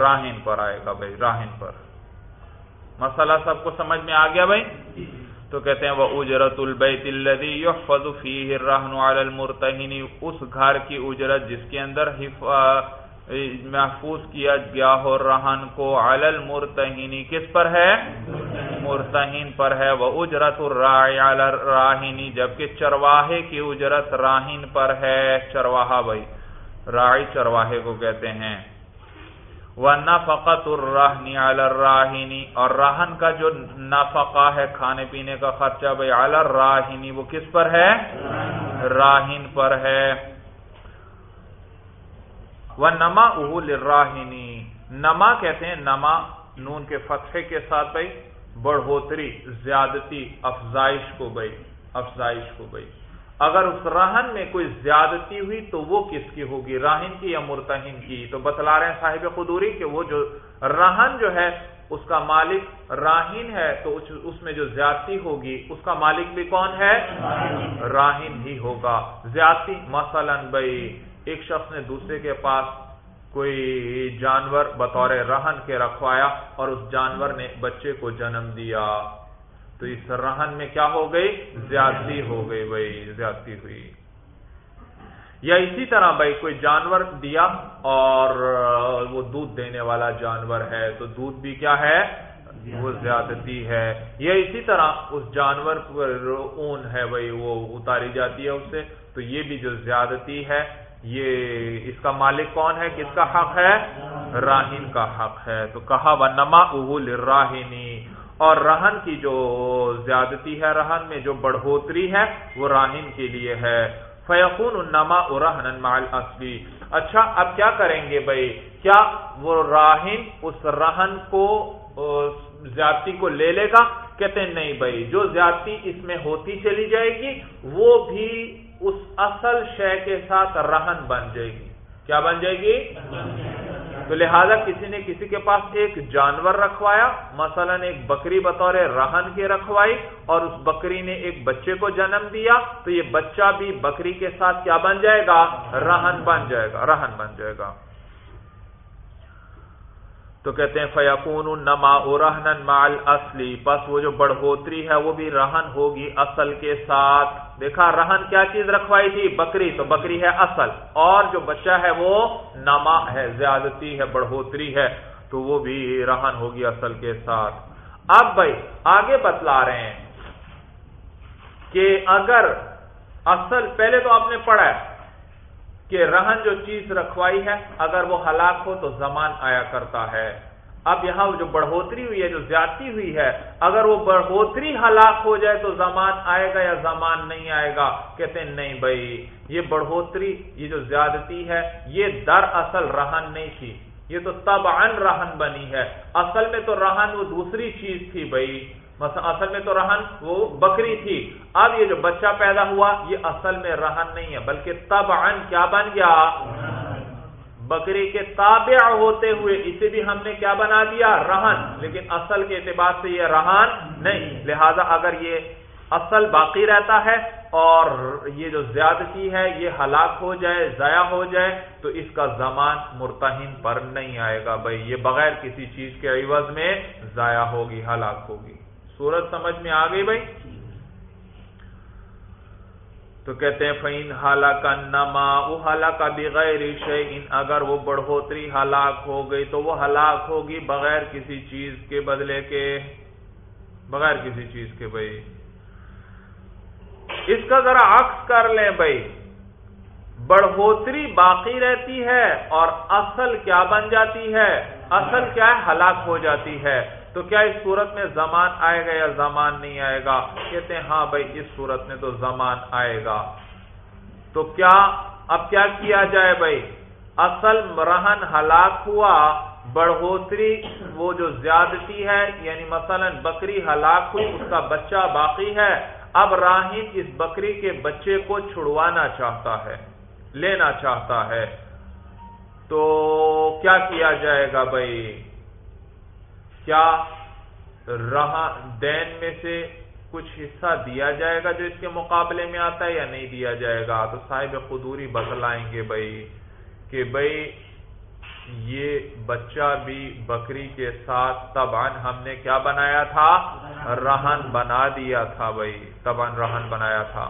راہین پر آئے گا بھائی راہین پر۔ مسئلہ سب کو سمجھ میں آ گیا بھائی؟ تو کہتے ہیں وہ اجرت البیت الذي يحفظ فيه الرهن على المرتهن۔ اس گھر کی اجرت جس کے اندر محفوظ کیا گیا ہو رہن کو علی المرتهن۔ کس پر ہے؟ مرتہین پر ہے۔ وہ اجرت الراعی علی الراہن جبکہ چرواہے کی اجرت راہن پر ہے۔ چرواہا بھائی راعی چرواہے کو کہتے ہیں۔ نفقت الرحنی الراہنی اور راہن کا جو نفقہ ہے، کھانے پینے کا خرچہ بھائی الراہنی وہ کس پر ہے؟ راہن پر ہے۔ وہ نما اہل راہنی نما کہتے ہیں، نما نون کے فتحے کے ساتھ بھائی، بڑھوتری، زیادتی، افزائش کو بھائی، افزائش کو بھائی۔ اگر اس رہن میں کوئی زیادتی ہوئی تو وہ کس کی ہوگی؟ راہن کی یا مرتہن کی؟ تو بتلا رہے ہیں صاحب خدوری کہ وہ جو رہن جو ہے، اس کا مالک راہین ہے، تو اس میں جو زیادتی ہوگی، اس کا مالک بھی کون ہے؟ راہین ہی ہوگا۔ زیادتی مثلا بھائی ایک شخص نے دوسرے کے پاس کوئی جانور بطور رہن کے رکھوایا اور اس جانور نے بچے کو جنم دیا۔ تو اس رہن میں کیا ہو گئی؟ زیادتی ہو گئی بھائی، زیادتی ہوئی۔ یا اسی طرح بھائی، کوئی جانور دیا اور وہ دودھ دینے والا جانور ہے تو دودھ بھی کیا ہے؟ وہ زیادتی ہے۔ یا اسی طرح اس جانور پر اون ہے بھائی، وہ اتاری جاتی ہے اس سے تو یہ بھی جو زیادتی ہے، یہ اس کا مالک کون ہے؟ کس کا حق ہے؟ راہین کا حق ہے۔ تو کہا وہ نما اہل راہینی اور رہن کی جو زیادتی ہے، رہن میں جو بڑھوتری ہے، وہ راہین کے لیے ہے۔ فیقون النما ارحن مال اصلی اچھا اب کیا کریں گے بھائی؟ کیا وہ راہن اس رہن کو زیادتی کو لے لے گا؟ کہتے ہیں، نہیں بھائی، جو زیادتی اس میں ہوتی چلی جائے گی، وہ بھی اس اصل شے کے ساتھ رہن بن جائے گی۔ کیا بن جائے گی؟ تو لہذا کسی نے کسی کے پاس ایک جانور رکھوایا، مثلا ایک بکری بطور رہن کے رکھوائی، اور اس بکری نے ایک بچے کو جنم دیا، تو یہ بچہ بھی بکری کے ساتھ کیا بن جائے گا؟ رہن بن جائے گا، رہن بن جائے گا۔ تو کہتے ہیں فیقون نما رہن مال اصلی بس وہ جو بڑھوتری ہے، وہ بھی رہن ہوگی اصل کے ساتھ۔ دیکھا، رہن کیا چیز رکھوائی تھی؟ بکری۔ تو بکری ہے اصل۔ اور جو بچہ ہے، وہ نما ہے، زیادتی ہے، بڑھوتری ہے۔ تو وہ بھی رہن ہوگی اصل کے ساتھ۔ اب بھائی، آگے بتلا رہے ہیں کہ اگر اصل پہلے تو آپ نے پڑھا ہے کہ رہن جو چیز رکھوائی ہے، اگر وہ ہلاک ہو تو زمان آیا کرتا ہے۔ اب یہاں جو بڑھوتری ہوئی ہے، جو زیادتی ہوئی ہے، اگر وہ بڑھوتری ہلاک ہو جائے تو زمان آئے گا یا زمان نہیں آئے گا؟ کہتے ہیں نہیں بھائی، یہ بڑھوتری، یہ جو زیادتی ہے، یہ در اصل رہن نہیں تھی۔ یہ تو تب رہن بنی ہے۔ اصل میں تو رہن وہ دوسری چیز تھی بھائی۔ اصل میں تو رہن وہ بکری تھی۔ اب یہ جو بچہ پیدا ہوا، یہ اصل میں رہن نہیں ہے، بلکہ تب کیا بن گیا؟ بکری کے تابع ہوتے ہوئے اسے بھی ہم نے کیا بنا دیا؟ رہن۔ لیکن اصل کے اعتبار سے یہ رہن نہیں۔ لہذا اگر یہ اصل باقی رہتا ہے اور یہ جو زیادتی ہے، یہ ہلاک ہو جائے، ضائع ہو جائے، تو اس کا زمان مرتہن پر نہیں آئے گا۔ بھائی، یہ بغیر کسی چیز کے عوض میں ضائع ہوگی، ہلاک ہوگی۔ سورج سمجھ میں آ گئی بھائی؟ تو کہتے ہیں فین ہلاک نما وہ ہلاک بغیر شعین اگر وہ بڑھوتری ہلاک ہو گئی تو وہ ہلاک ہوگی بغیر کسی چیز کے بدلے کے۔ بغیر کسی چیز کے بھائی۔ اس کا ذرا عکس کر لیں بھائی۔ بڑھوتری باقی رہتی ہے اور اصل کیا بن جاتی ہے؟ اصل کیا ہے؟ ہلاک ہو جاتی ہے۔ تو کیا اس صورت میں زمان آئے گا یا زمان نہیں آئے گا؟ کہتے ہیں ہاں بھائی، اس صورت میں تو زمان آئے گا۔ تو کیا، اب کیا کیا جائے بھائی؟ اصل رہن ہلاک ہوا، بڑھوتری وہ جو زیادتی ہے یعنی مثلا بکری ہلاک ہوئی، اس کا بچہ باقی ہے، اب راہین اس بکری کے بچے کو چھڑوانا چاہتا ہے، لینا چاہتا ہے۔ تو کیا کیا جائے گا بھائی؟ کیا رہا دین میں سے کچھ حصہ دیا جائے گا جو اس کے مقابلے میں آتا ہے یا نہیں دیا جائے گا؟ تو صاحب خدوری بتلائیں گے بھائی کہ بھائی یہ بچہ بھی بکری کے ساتھ تبان ہم نے کیا بنایا تھا؟ رہن بنا دیا تھا بھائی تبان رہن بنایا تھا۔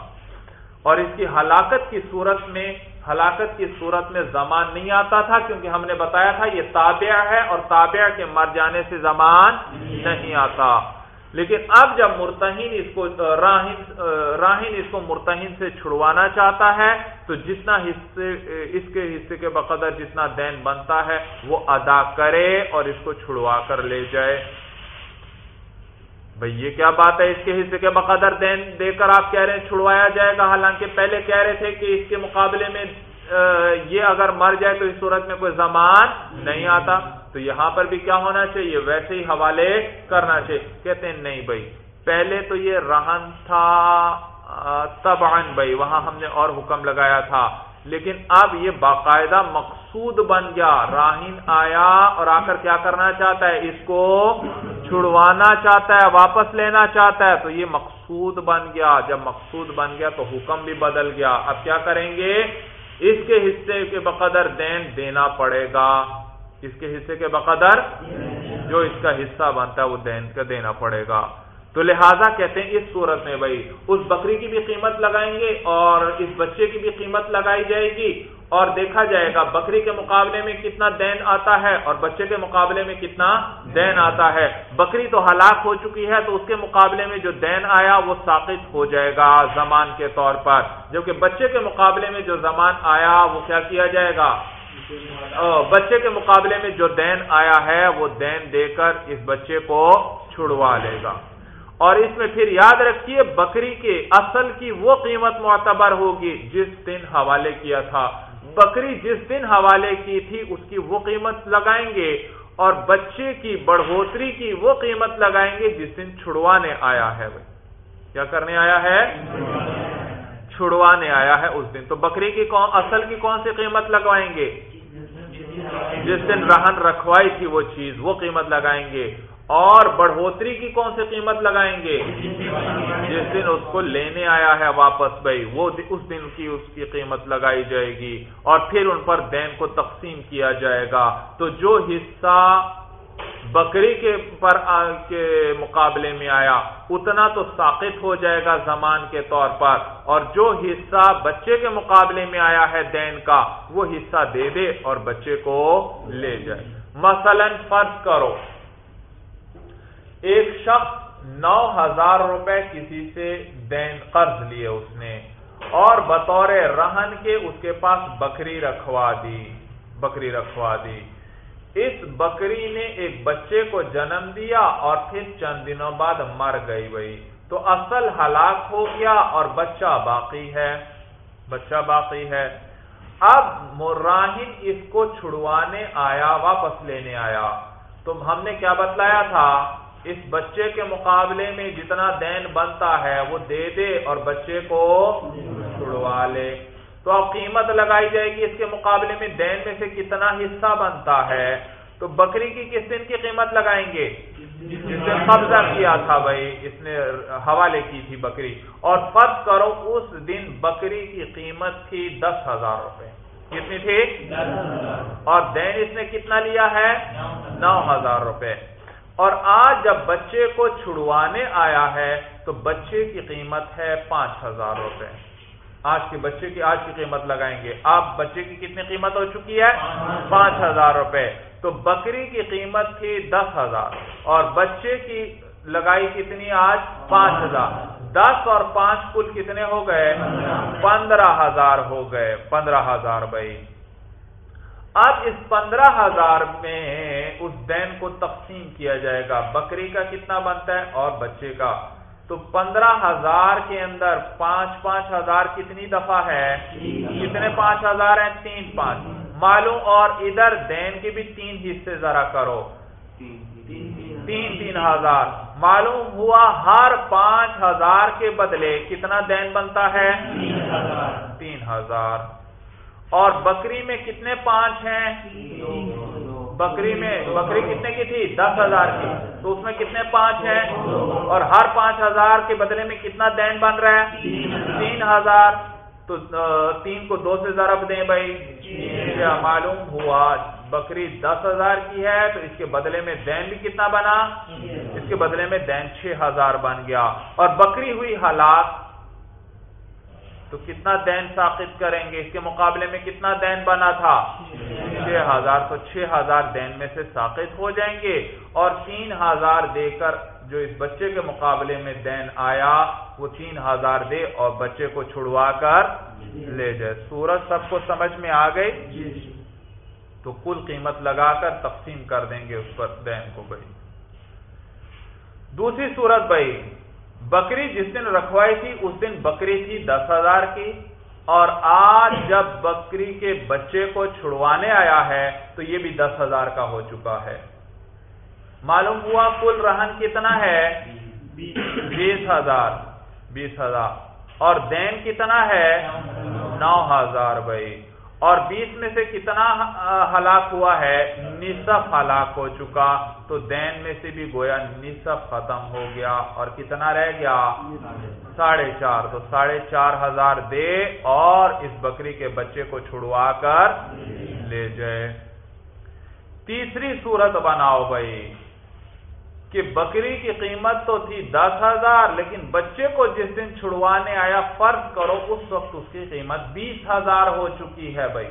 اور اس کی ہلاکت کی صورت میں ہلاکت کی صورت میں زمان نہیں آتا تھا کیونکہ ہم نے بتایا تھا یہ تابع ہے اور تابع کے مر جانے سے زمان نہیں آتا۔ لیکن اب جب مرتہین اس کو، راہن راہین اس کو مرتہین سے چھڑوانا چاہتا ہے، تو جتنا حصے، اس کے حصے کے بقدر جتنا دین بنتا ہے، وہ ادا کرے اور اس کو چھڑوا کر لے جائے۔ بھئی یہ کیا بات ہے اس کے حصے کے بقدر دین دے کر آپ کہہ رہے ہیں چھڑوایا جائے گا؟ حالانکہ پہلے کہہ رہے تھے کہ اس کے مقابلے میں یہ اگر مر جائے تو اس صورت میں کوئی زمان نہیں آتا۔ تو یہاں پر بھی کیا ہونا چاہیے؟ ویسے ہی حوالے کرنا چاہیے۔ کہتے ہیں نہیں بھائی پہلے تو یہ رہن تھا تبعن بھائی وہاں ہم نے اور حکم لگایا تھا۔ لیکن اب یہ باقاعدہ مقصود بن گیا۔ راہین آیا اور آ کر کیا کرنا چاہتا ہے؟ اس کو چھڑوانا چاہتا ہے، واپس لینا چاہتا ہے۔ تو یہ مقصود بن گیا۔ جب مقصود بن گیا تو حکم بھی بدل گیا۔ اب کیا کریں گے؟ اس کے حصے کے بقدر دین دینا پڑے گا۔ اس کے حصے کے بقدر جو اس کا حصہ بنتا ہے وہ دین کا دینا پڑے گا۔ تو لہذا کہتے ہیں اس صورت میں بھائی، اس بکری کی بھی قیمت لگائیں گے اور اس بچے کی بھی قیمت لگائی جائے گی اور دیکھا جائے گا بکری کے مقابلے میں کتنا دین آتا ہے اور بچے کے مقابلے میں کتنا دین آتا ہے۔ بکری تو ہلاک ہو چکی ہے تو اس کے مقابلے میں جو دین آیا وہ ساقط ہو جائے گا زمان کے طور پر۔ جبکہ بچے کے مقابلے میں جو زمان آیا وہ کیا کیا جائے گا؟ بچے کے مقابلے میں جو دین آیا ہے وہ دین دے کر اس بچے کو چھڑوا لے گا۔ اور اس میں پھر یاد رکھیے بکری کے اصل کی وہ قیمت معتبر ہوگی جس دن حوالے کیا تھا۔ بکری جس دن حوالے کی تھی، اس کی وہ قیمت لگائیں گے اور بچے کی، بڑھوتری کی وہ قیمت لگائیں گے جس دن چھڑوانے آیا ہے۔ بھائی کیا کرنے آیا ہے؟ چھڑوانے آیا ہے اس دن۔ تو بکری کی کون، اصل کی کون سی قیمت لگوائیں گے؟ جس دن رہن رکھوائی تھی وہ چیز، وہ قیمت لگائیں گے۔ اور بڑھوتری کی کون سی قیمت لگائیں گے؟ جس دن اس کو لینے آیا ہے واپس بھائی، وہ اس دن کی اس کی قیمت لگائی جائے گی اور پھر ان پر دین کو تقسیم کیا جائے گا۔ تو جو حصہ بکری کے پر کے مقابلے میں آیا، اتنا تو ساقط ہو جائے گا زمان کے طور پر۔ اور جو حصہ بچے کے مقابلے میں آیا ہے دین کا، وہ حصہ دے دے اور بچے کو لے جائے۔ مثلا فرض کرو ایک شخص نو ہزار روپے کسی سے دین قرض لیے اس نے اور بطور رہن کے اس کے پاس بکری رکھوا دی، بکری رکھوا دی۔ اس بکری نے ایک بچے کو جنم دیا اور پھر چند دنوں بعد مر گئی بھائی تو اصل ہلاک ہو گیا اور بچہ باقی ہے، بچہ باقی ہے۔ اب مراہن اس کو چھڑوانے آیا، واپس لینے آیا۔ تو ہم نے کیا بتلایا تھا؟ اس بچے کے مقابلے میں جتنا دین بنتا ہے وہ دے دے اور بچے کو چھڑوا لے۔ تو اب قیمت لگائی جائے گی اس کے مقابلے میں دین میں سے کتنا حصہ بنتا ہے۔ تو بکری کی کس دن کی قیمت لگائیں گے؟ جس نے قبضہ کیا تھا بھائی اس نے حوالے کی تھی بکری۔ اور فرض کرو اس دن بکری کی قیمت تھی دس ہزار روپے۔ کتنی تھی؟ اور دین اس نے کتنا لیا ہے؟ نو ہزار روپے۔ اور آج جب بچے کو چھڑوانے آیا ہے تو بچے کی قیمت ہے پانچ ہزار روپے۔ آج کے بچے کی آج کی قیمت لگائیں گے۔ آپ بچے کی کتنی قیمت ہو چکی ہے؟ پانچ ہزار روپے۔ تو بکری کی قیمت تھی دس ہزار۔ اور بچے کی لگائی کتنی آج؟ پانچ ہزار۔ دس اور پانچ کل کتنے ہو گئے؟ پندرہ ہزار ہو گئے۔ پندرہ ہزار بھائی۔ اب اس پندرہ ہزار میں اس دین کو تقسیم کیا جائے گا۔ بکری کا کتنا بنتا ہے؟ اور بچے کا۔ تو پندرہ ہزار کے اندر پانچ پانچ ہزار کتنی دفعہ ہے؟ کتنے پانچ ہزار ہیں؟ تین پانچ۔ معلوم اور ادھر دین کے بھی تین حصے ذرا کرو۔ تین تین ہزار۔ معلوم ہوا ہر پانچ ہزار کے بدلے کتنا دین بنتا ہے؟ تین ہزار۔ اور بکری میں کتنے پانچ ہیں؟ بکری میں، بکری کتنے کی تھی؟ دس ہزار کی۔ تو اس میں کتنے پانچ ہیں؟ اور ہر پانچ ہزار کے بدلے میں کتنا دین بن رہا ہے؟ تین ہزار۔ تو تین کو دو سے ضرب دیں بھائی۔ کیا معلوم؟ ہوا۔ بکری دس ہزار کی ہے، تو اس کے بدلے میں دین بھی کتنا بنا؟ اس کے بدلے میں دین چھ ہزار بن گیا۔ اور بکری ہوئی حالات تو کتنا دین ساقط کریں گے؟ اس کے مقابلے میں کتنا دین بنا تھا؟ چھ ہزار. تو چھ ہزار دین میں سے ساقط ہو جائیں گے اور تین ہزار دے کر جو اس بچے کے مقابلے میں دین آیا، وہ تین ہزار دے اور بچے کو چھڑوا کر لے جائے۔ سورج سب کو سمجھ میں آ گئی؟ تو کل قیمت لگا کر تقسیم کر دیں گے اس پر دین کو بھائی۔ دوسری صورت بھائی بکری جس دن رکھوائی تھی، اس دن بکری تھی دس ہزار کی۔ اور آج جب بکری کے بچے کو چھڑوانے آیا ہے، تو یہ بھی دس ہزار کا ہو چکا ہے۔ معلوم ہوا کل رہن کتنا ہے؟ بیس ہزار۔ بیس ہزار۔ اور دین کتنا ہے؟ نو ہزار بھائی۔ اور بیس میں سے کتنا ہلاک ہوا ہے؟ نصف ہلاک ہو چکا۔ تو دین میں سے بھی گویا نصف ختم ہو گیا۔ اور کتنا رہ گیا؟ ساڑھے چار۔ تو ساڑھے چار ہزار دے اور اس بکری کے بچے کو چھڑوا کر لے جائے۔ تیسری صورت بناؤ بھائی۔ کہ بکری کی قیمت تو تھی دس ہزار، لیکن بچے کو جس دن چھڑوانے آیا فرض کرو، اس وقت اس کی قیمت بیس ہزار ہو چکی ہے بھائی۔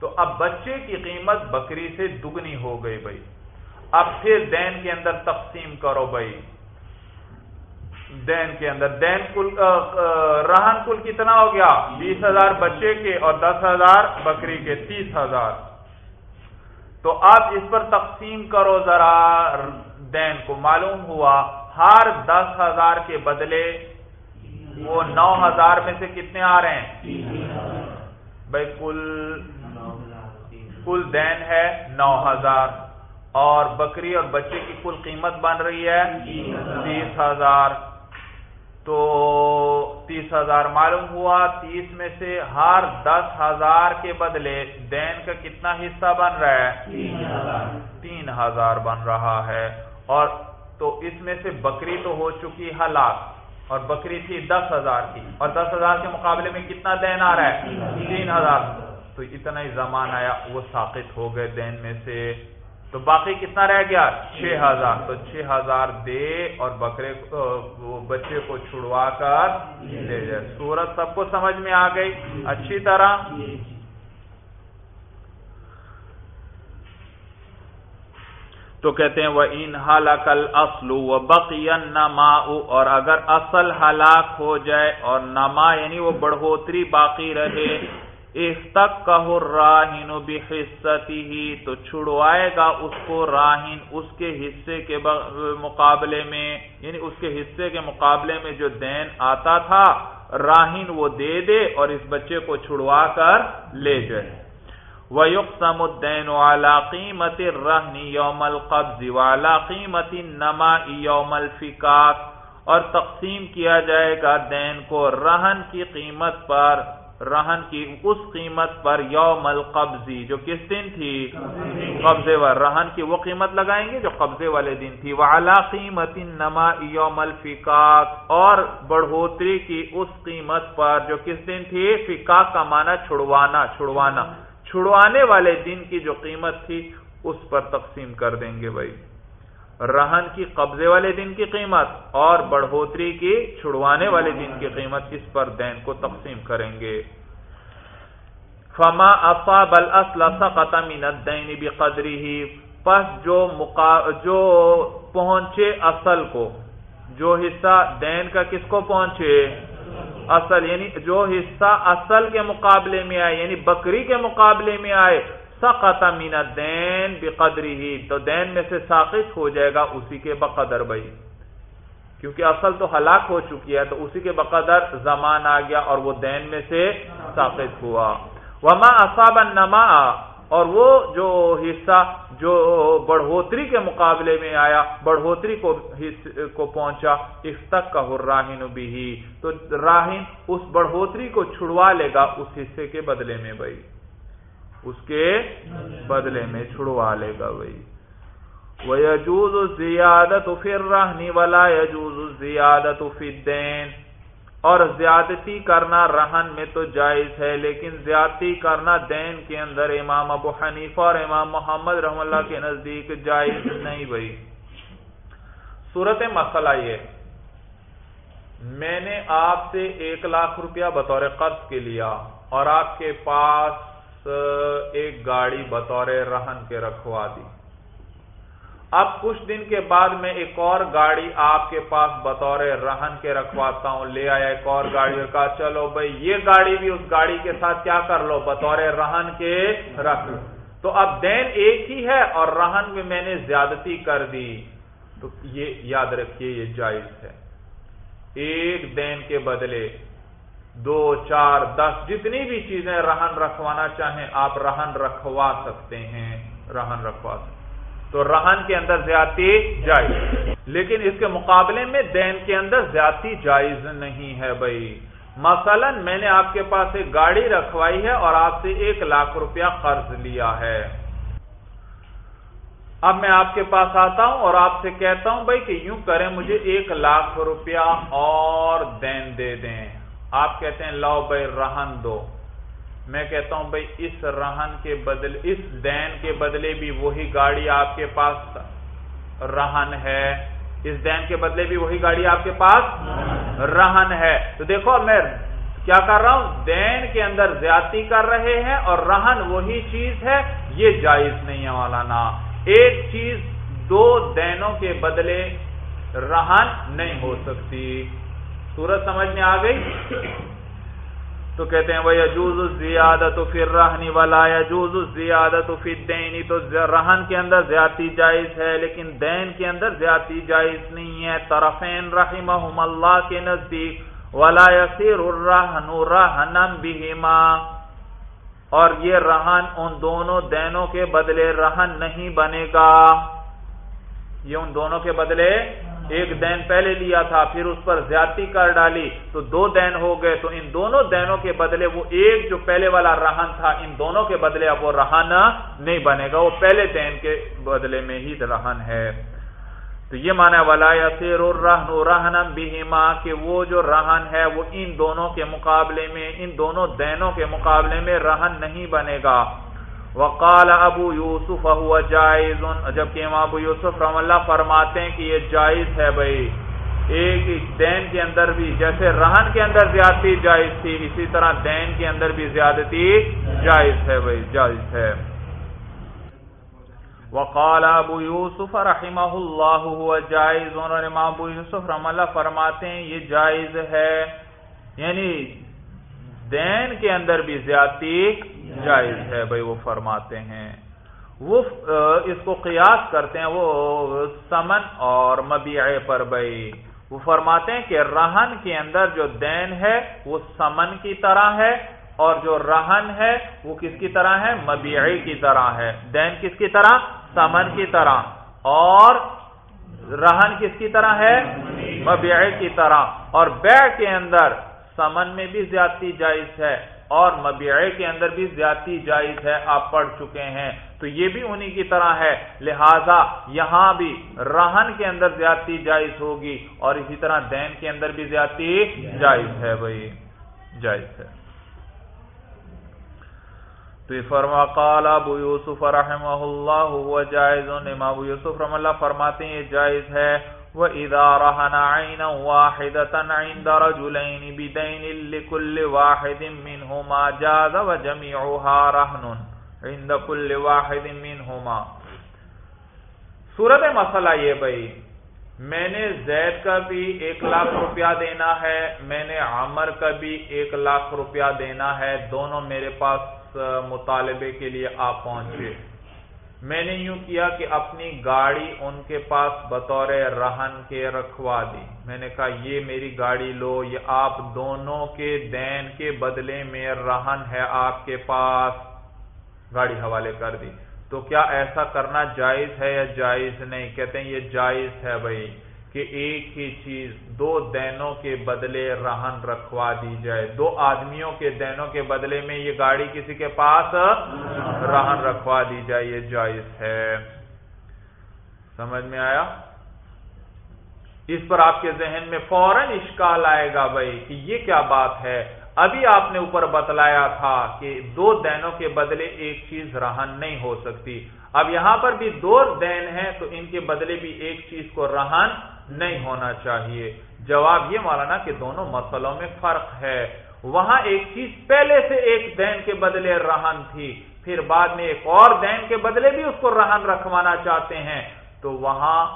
تو اب بچے کی قیمت بکری سے دگنی ہو گئی بھائی۔ اب پھر دین کے اندر تقسیم کرو بھائی۔ دین کے اندر، دین کل رہن کل کتنا ہو گیا؟ بیس ہزار بچے کے اور دس ہزار بکری کے، تیس ہزار۔ تو آپ اس پر تقسیم کرو ذرا۔ دین کو معلوم ہوا، ہر دس ہزار کے بدلے وہ نو ہزار میں سے کتنے آ رہے ہیں؟ بھائی کل کل دین ہے نو ہزار، اور بکری اور بچے کی کل قیمت بن رہی ہے تیس ہزار۔ تو تیس ہزار معلوم ہوا، تیس میں سے ہر دس ہزار کے بدلے دین کا کتنا حصہ بن رہا ہے؟ تین ہزار۔ بن رہا ہے۔ اور تو اس میں سے بکری تو ہو چکی ہلاک اور بکری تھی دس ہزار کی اور دس ہزار کے مقابلے میں کتنا دین آ رہا ہے؟ تین ہزار۔ تو اتنا ہی زمان آیا، وہ ساقت ہو گئے دین میں سے۔ تو باقی کتنا رہ گیا؟ چھ ہزار۔ تو چھ ہزار دے اور بکرے بچے کو چھڑوا کر لے جائے۔ سورت سب کو سمجھ میں آ گئی؟ اچھی طرح۔ تو کہتے ہیں وہ ان ہلاکل اصل و بقی نما اور اگر اصل ہلاک ہو جائے اور نما یعنی وہ بڑھوتری باقی رہے اس تک کا راہین ہی تو چھڑوائے گا اس کو راہین اس کے حصے کے مقابلے میں یعنی اس کے حصے کے مقابلے میں جو دین آتا تھا راہین وہ دے دے اور اس بچے کو چھڑوا کر لے جائے۔ وَيُقْسَمُ الدَّيْنُ عَلَى قِيمَةِ الرَّهْنِ يَوْمَ الْقَبْضِ وَعَلَى قِيمَةِ النَّمَاءِ يَوْمَ الْفِكَاكِ اور تقسیم کیا جائے گا دین کو رہن کی قیمت پر، رہن کی اس قیمت پر یوم القبضی جو کس دن تھی؟ قبضے و رہن کی وہ قیمت لگائیں گے جو قبضے والے دن تھی۔ وَعَلَى قِيمَةِ النَّمَاءِ يَوْمَ الْفِكَاكِ اور بڑھوتری کی اس قیمت پر جو کس دن تھی؟ فکاک کا معنی چھڑوانا چھڑوانا۔ چھڑوانے والے دن کی جو قیمت تھی، اس پر تقسیم کر دیں گے بھائی۔ رہن کی قبضے والے دن کی قیمت اور بڑھوتری کی چھڑوانے والے دن کی قیمت، اس پر دین کو تقسیم کریں گے۔ فما اصاب الاصل سقط من الدین بقدره۔ ہی پس جو مقا... جو پہنچے اصل کو، جو حصہ دین کا کس کو پہنچے؟ اصل یعنی جو حصہ اصل کے مقابلے میں آئے یعنی بکری کے مقابلے میں آئے، سقط من الدین بقدری ہی تو دین میں سے ساقط ہو جائے گا اسی کے بقدر بھائی۔ کیونکہ اصل تو ہلاک ہو چکی ہے، تو اسی کے بقدر زمان آ گیا اور وہ دین میں سے ساقط ہوا۔ وما اصاب النما اور وہ جو حصہ جو بڑھوتری کے مقابلے میں آیا، بڑھوتری کو کو پہنچا، اس تک کا راہین بھی تو راہین اس بڑھوتری کو چھڑوا لے گا اس حصے کے بدلے میں بھائی۔ اس کے بدلے میں چھڑوا لے گا بھائی۔ وہ یجوز زیادت پھر رہنی والا یجوز زیادت دین اور زیادتی کرنا رہن میں تو جائز ہے، لیکن زیادتی کرنا دین کے اندر امام ابو حنیفہ اور امام محمد رحم اللہ کے نزدیک جائز نہیں بھائی۔ صورت مسئلہ یہ، میں نے آپ سے ایک لاکھ روپیہ بطور قرض کے لیا اور آپ کے پاس ایک گاڑی بطور رہن کے رکھوا دی۔ اب کچھ دن کے بعد میں ایک اور گاڑی آپ کے پاس بطور رہن کے رکھواتا ہوں۔ لے آیا ایک اور گاڑی اور کہا، چلو بھائی، یہ گاڑی بھی اس گاڑی کے ساتھ کیا کر لو؟ بطور رہن کے رکھ لو۔ تو اب دین ایک ہی ہے اور رہن میں میں نے زیادتی کر دی۔ تو یہ یاد رکھیے، یہ جائز ہے۔ ایک دین کے بدلے دو، چار، دس، جتنی بھی چیزیں رہن رکھوانا چاہیں، آپ رہن رکھوا سکتے ہیں، رہن رکھوا سکتے تو رہن کے اندر زیادتی جائز لیکن اس کے مقابلے میں دین کے اندر زیادتی جائز نہیں ہے بھائی۔ مثلا میں نے آپ کے پاس ایک گاڑی رکھوائی ہے اور آپ سے ایک لاکھ روپیہ قرض لیا ہے۔ اب میں آپ کے پاس آتا ہوں اور آپ سے کہتا ہوں بھائی کہ یوں کریں مجھے ایک لاکھ روپیہ اور دین دے دیں۔ آپ کہتے ہیں لاؤ بھائی رہن دو۔ میں کہتا ہوں بھائی، اس رہن کے بدلے، اس دین کے بدلے بھی وہی گاڑی آپ کے پاس رہن ہے۔ اس دین کے بدلے بھی وہی گاڑی آپ کے پاس رہن ہے۔ تو دیکھو میں کیا کر رہا ہوں؟ دین کے اندر زیادتی کر رہے ہیں اور رہن وہی چیز ہے۔ یہ جائز نہیں ہے مولانا۔ ایک چیز دو دینوں کے بدلے رہن نہیں ہو سکتی۔ سورج سمجھ میں آ گئی؟ تو کہتے ہیں وہ یجوز زیادت پھر رہنی والا یجوز زیادت پھر دینی تو رہن کے اندر زیادتی جائز ہے، لیکن دین کے اندر زیادتی جائز نہیں ہے۔ طرفین رحمہم اللہ کے نزدیک، ولا یسیر الرحن رہنم بہما اور یہ رہن ان دونوں دینوں کے بدلے رہن نہیں بنے گا۔ یہ ان دونوں کے بدلے ایک دین پہلے لیا تھا، پھر اس پر زیادتی کر ڈالی، تو دو دین ہو گئے۔ تو ان دونوں دینوں کے بدلے وہ ایک جو پہلے والا رہن تھا، ان دونوں کے بدلے اب وہ رہن نہیں بنے گا۔ وہ پہلے دین کے بدلے میں ہی رہن ہے۔ تو یہ مانا ولا سیر رہنم بہما کہ وہ جو رہن ہے، وہ ان دونوں کے مقابلے میں، ان دونوں دینوں کے مقابلے میں رہن نہیں بنے گا۔ وقال ابو یوسف ہوا جائز جبکہ امام ابو یوسف رحم اللہ فرماتے ہیں کہ یہ جائز ہے بھائی۔ ایک دین کے اندر بھی، جیسے رہن کے اندر زیادتی جائز تھی، اسی طرح دین کے اندر بھی زیادتی جائز ہے بھائی، جائز ہے۔ وقال ابو یوسف رحمہ اللہ ہوا جائز۔ انہوں نے امام ابو یوسف رحم اللہ فرماتے ہیں یہ جائز ہے۔ یعنی دین کے اندر بھی زیادتی جائز ہے، بھائی وہ فرماتے ہیں۔ وہ اس کو قیاس کرتے ہیں، وہ سمن اور مبیعے پر، بھائی۔ وہ فرماتے ہیں کہ رہن کے اندر جو دین ہے، وہ سمن کی طرح ہے اور جو رہن ہے، وہ کس کی طرح ہے؟ مبیعے کی طرح ہے۔ دین کس کی طرح؟ سمن کی طرح۔ اور رہن کس کی طرح ہے؟ مبیعے کی طرح۔ اور بیع کے اندر سمن میں بھی زیادتی جائز ہے اور مبیعے کے اندر بھی زیادتی جائز ہے، آپ پڑھ چکے ہیں۔ تو یہ بھی انہی کی طرح ہے۔ لہذا یہاں بھی رہن کے اندر زیادتی جائز ہوگی اور اسی طرح دین کے اندر بھی زیادتی جائز ہے بھائی، جائز ہے۔ تو فرما، قال ابو یوسف رحمہ اللہ جائز ابو یوسف رحم اللہ فرماتے ہیں یہ جائز ہے۔ وَإِذَا رَهَنَ عَيْنًا وَاحِدَةً عِنْدَ رَجُلَيْنِ بِدَيْنٍ لِكُلِّ وَاحِدٍ مِّنْهُمَا جَازَ وَجَمِيعُهَا رَهْنٌ عِنْدَ كُلِّ وَاحِدٍ مِّنْهُمَا۔ صورت مسئلہ یہ بھئی میں نے زید کا بھی ایک لاکھ روپیہ دینا ہے، میں نے عمر کا بھی ایک لاکھ روپیہ دینا ہے، دونوں میرے پاس مطالبے کے لیے آپ پہنچے۔ میں نے یوں کیا کہ اپنی گاڑی ان کے پاس بطور رہن کے رکھوا دی۔ میں نے کہا، یہ میری گاڑی لو، یہ آپ دونوں کے دین کے بدلے میں رہن ہے آپ کے پاس۔ گاڑی حوالے کر دی۔ تو کیا ایسا کرنا جائز ہے یا جائز نہیں؟ کہتے ہیں، یہ جائز ہے بھائی۔ کہ ایک ہی چیز، دو دینوں کے بدلے رہن رکھوا دی جائے۔ دو آدمیوں کے دینوں کے بدلے میں یہ گاڑی کسی کے پاس رہن رکھوا دی جائے، یہ جائز ہے۔ سمجھ میں آیا؟ اس پر آپ کے ذہن میں فوراً اشکال آئے گا بھائی کہ یہ کیا بات ہے؟ ابھی آپ نے اوپر بتلایا تھا کہ دو دینوں کے بدلے ایک چیز رہن نہیں ہو سکتی۔ اب یہاں پر بھی دو دین ہیں تو ان کے بدلے بھی ایک چیز کو رہن نہیں ہونا چاہیے۔ جواب یہ مولانا کہ دونوں مسئلوں میں فرق ہے۔ وہاں ایک چیز پہلے سے ایک دین کے بدلے رہن تھی، پھر بعد میں ایک اور دین کے بدلے بھی اس کو رہن رکھوانا چاہتے ہیں۔ تو وہاں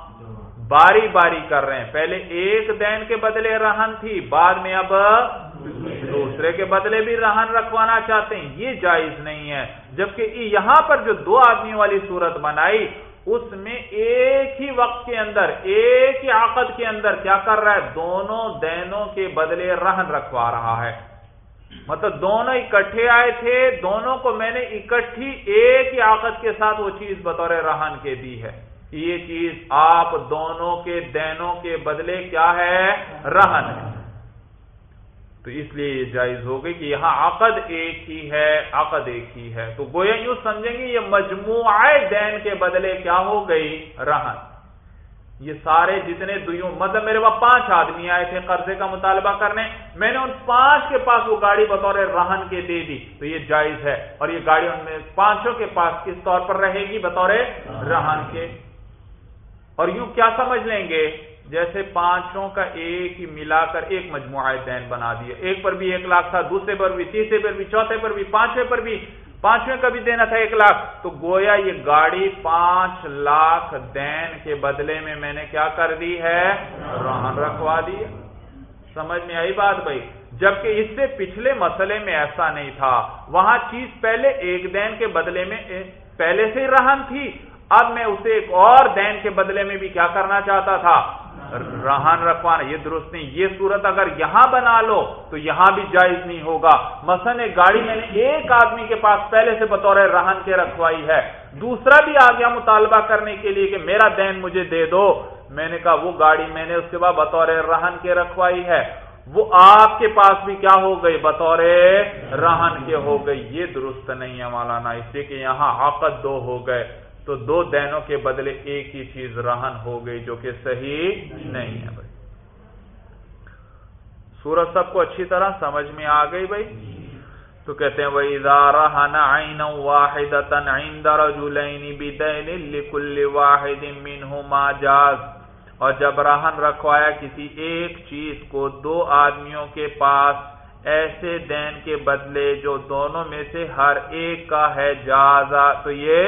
باری باری کر رہے ہیں۔ پہلے ایک دین کے بدلے رہن تھی، بعد میں اب دوسرے کے بدلے بھی رہن رکھوانا چاہتے ہیں۔ یہ جائز نہیں ہے۔ جبکہ یہاں پر جو دو آدمی والی صورت بنائی اس میں ایک ہی وقت کے اندر، ایک ہی عقد کے اندر کیا کر رہا ہے؟ دونوں دینوں کے بدلے رہن رکھوا رہا ہے۔ مطلب دونوں اکٹھے آئے تھے، دونوں کو میں نے اکٹھی ایک ہی آقت کے ساتھ وہ چیز بطور رہن کے دی ہے۔ یہ چیز آپ دونوں کے دینوں کے بدلے کیا ہے؟ رہن ہے۔ تو اس لیے یہ جائز ہو گئی کہ یہاں عقد ایک ہی ہے، عقد ایک ہی ہے۔ تو گویا یوں سمجھیں گے یہ مجموعہ دین کے بدلے کیا ہو گئی؟ رہن۔ یہ سارے جتنے دیوں مطلب میرے پاس پانچ آدمی آئے تھے قرضے کا مطالبہ کرنے، میں نے ان پانچ کے پاس وہ گاڑی بطور رہن کے دے دی۔ تو یہ جائز ہے۔ اور یہ گاڑی ان میں پانچوں کے پاس کس طور پر رہے گی؟ بطور رہن کے۔ اور یوں کیا سمجھ لیں گے؟ جیسے پانچوں کا ایک ہی ملا کر ایک مجموعہ دین بنا دیا۔ ایک پر بھی ایک لاکھ تھا، دوسرے پر بھی، تیسرے پر بھی، چوتھے پر بھی، پانچویں پر بھی۔ پانچویں کا بھی دینا تھا ایک لاکھ۔ تو گویا یہ گاڑی پانچ لاکھ دین کے بدلے میں میں نے کیا کر دی ہے؟ رہن رکھوا دی۔ سمجھ میں آئی بات بھائی؟ جبکہ اس سے پچھلے مسئلے میں ایسا نہیں تھا۔ وہاں چیز پہلے ایک دین کے بدلے میں پہلے سے رہن تھی۔ اب میں اسے ایک اور دین کے بدلے میں بھی کیا کرنا چاہتا تھا؟ رہن رکھوانا یہ درست نہیں۔ یہ صورت اگر یہاں بنا لو، تو یہاں بھی جائز نہیں ہوگا۔ مثلا گاڑی میں نے ایک آدمی کے پاس پہلے سے بطور رہن کے رکھوائی ہے۔ دوسرا بھی آ گیا مطالبہ کرنے کے لیے کہ میرا دین مجھے دے دو۔ میں نے کہا، وہ گاڑی میں نے اس کے بعد بطور رہن کے رکھوائی ہے۔ وہ آپ کے پاس بھی کیا ہو گئی؟ بطور رہن کے ہو گئی۔ یہ درست نہیں ہے مولانا، اس لیے کہ یہاں عقد دو ہو گئے۔ تو دو دینوں کے بدلے ایک ہی چیز رہن ہو گئی جو کہ صحیح نہیں ہے بھائی۔ سورج سب کو اچھی طرح سمجھ میں آ گئی بھائی؟ تو کہتے ہیں وہ ادارہ آئین واحد واحد جاز۔ اور جب رہن رکھوایا کسی ایک چیز کو دو آدمیوں کے پاس، ایسے دین کے بدلے جو دونوں میں سے ہر ایک کا ہے جازا، تو یہ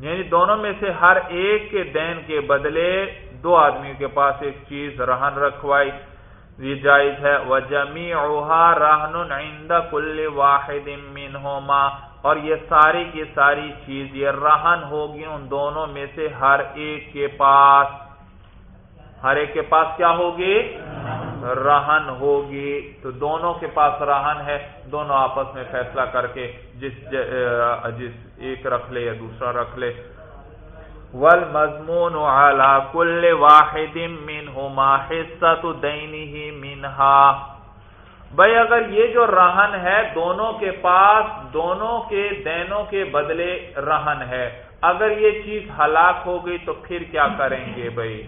یعنی دونوں میں سے ہر ایک کے دین کے بدلے دو آدمیوں کے پاس ایک چیز رہن رکھوائی، یہ جائز ہے۔ وہ جمی اوہا رہن کل واحد اور یہ ساری کی ساری چیز، یہ رہن ہوگی ان دونوں میں سے ہر ایک کے پاس۔ ہر ایک کے پاس کیا ہوگی؟ رہن ہوگی۔ تو دونوں کے پاس رہن ہے، دونوں آپس میں فیصلہ کر کے جس جس ایک رکھ لے یا دوسرا رکھ لے۔ ول مضمون کل واحد منہما حصہ دینی ہی منہا بھائی، اگر یہ جو رہن ہے دونوں کے پاس، دونوں کے دینوں کے بدلے رہن ہے، اگر یہ چیز ہلاک ہو گئی تو پھر کیا کریں گے بھائی؟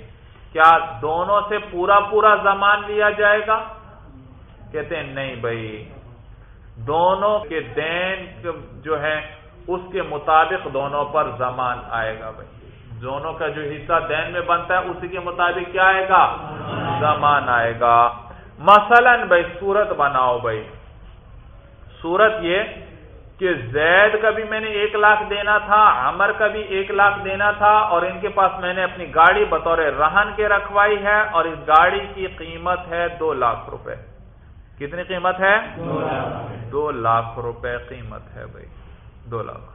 کیا دونوں سے پورا پورا زمان لیا جائے گا؟ کہتے ہیں نہیں بھائی۔ دونوں کے دین جو ہے اس کے مطابق دونوں پر زمان آئے گا بھائی۔ دونوں کا جو حصہ دین میں بنتا ہے، اسی کے مطابق کیا آئے گا؟ زمان آئے گا۔ مثلا بھائی، سورت بناؤ بھائی۔ سورت یہ کہ زید کا بھی میں نے ایک لاکھ دینا تھا، عمر کا بھی ایک لاکھ دینا تھا، اور ان کے پاس میں نے اپنی گاڑی بطور رہن کے رکھوائی ہے، اور اس گاڑی کی قیمت ہے دو لاکھ روپے۔ کتنی قیمت ہے؟ دو لاکھ روپے قیمت ہے بھائی۔ دو لاکھ۔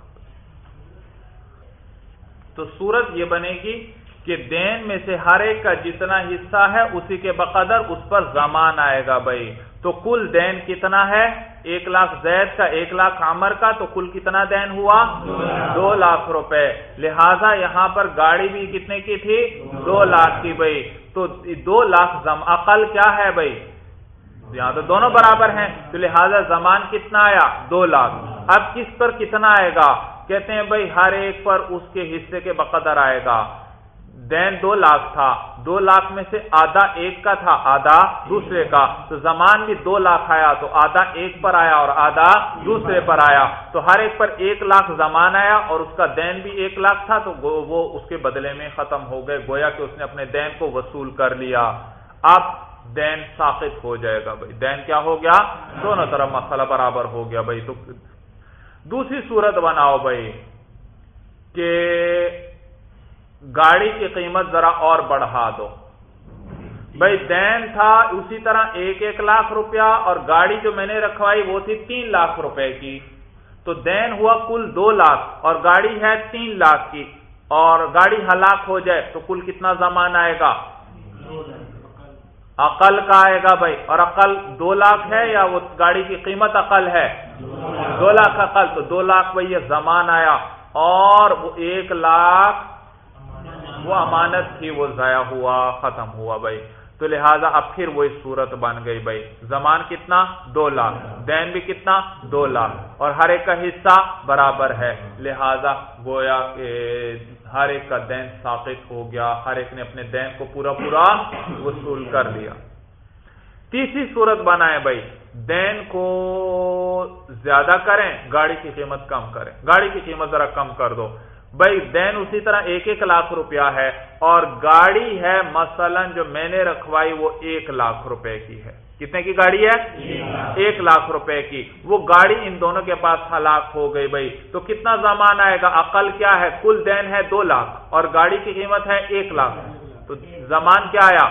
تو صورت یہ بنے گی کہ دین میں سے ہر ایک کا جتنا حصہ ہے، اسی کے بقدر اس پر زمان آئے گا بھائی۔ تو کل دین کتنا ہے؟ ایک لاکھ زید کا، ایک لاکھ عمر کا تو کل کتنا دین ہوا؟ دو لاکھ روپے۔ لہذا یہاں پر گاڑی بھی کتنے کی تھی؟ دو لاکھ کی بھائی تو دو لاکھ زم عقل کیا ہے بھائی یہاں تو دونوں برابر ہیں۔ تو لہذا زمان کتنا آیا؟ دو لاکھ۔ اب کس پر کتنا آئے گا؟ کہتے ہیں بھائی ہر ایک پر اس کے حصے کے بقدر آئے گا۔ دین دو لاکھ تھا۔ دو لاکھ میں سے آدھا ایک کا تھا، آدھا دوسرے کا۔ تو زمان بھی دو لاکھ آیا، تو آدھا ایک پر آیا اور آدھا دوسرے پر آیا۔ تو ہر ایک پر ایک لاکھ زمان آیا اور اس کا دین بھی ایک لاکھ تھا، تو وہ اس کے بدلے میں ختم ہو گئے۔ گویا کہ اس نے اپنے دین کو وصول کر لیا۔ اب دین ساخت ہو جائے گا بھائی۔ دین کیا ہو گیا؟ دونوں طرف مسئلہ برابر ہو گیا بھائی۔ تو دوسری صورت بناؤ بھائی کہ گاڑی کی قیمت ذرا اور بڑھا دو۔ بھائی دین تھا اسی طرح ایک ایک لاکھ روپیہ اور گاڑی جو میں نے رکھوائی وہ تھی تین لاکھ روپے کی۔ تو دین ہوا کل دو لاکھ اور گاڑی ہے تین لاکھ کی۔ اور گاڑی ہلاک ہو جائے تو کل کتنا زمان آئے گا؟ عقل کا آئے گا بھائی اور عقل دو لاکھ ہے یا وہ گاڑی کی قیمت عقل ہے؟ دو لاکھ عقل۔ تو دو لاکھ بھائی یہ زمان آیا۔ اور وہ ایک لاکھ وہ امانت تھی، وہ ضائع ہوا، ختم ہوا بھائی۔ تو لہذا اب پھر وہ صورت بن گئی بھائی۔ زمان کتنا؟ دو لاکھ۔ دین بھی کتنا؟ دو لاکھ۔ اور ہر ایک کا حصہ برابر ہے۔ لہذا گویا کہ ہر ایک کا دین ثابت ہو گیا۔ ہر ایک نے اپنے دین کو پورا پورا وصول کر لیا۔ تیسری صورت بنائے بھائی۔ دین کو زیادہ کریں، گاڑی کی قیمت کم کریں۔ گاڑی کی قیمت ذرا کم کر دو۔ بھائی دین اسی طرح ایک ایک لاکھ روپیہ ہے اور گاڑی ہے مثلا جو میں نے رکھوائی وہ ایک لاکھ روپے کی ہے۔ کتنے کی گاڑی ہے؟ ایک لاکھ روپے کی۔ وہ گاڑی ان دونوں کے پاس ہلاک ہو گئی بھائی۔ تو کتنا زمان آئے گا؟ عقل کیا ہے؟ کل دین ہے دو لاکھ اور گاڑی کی قیمت ہے ایک لاکھ۔ تو زمان کیا آیا؟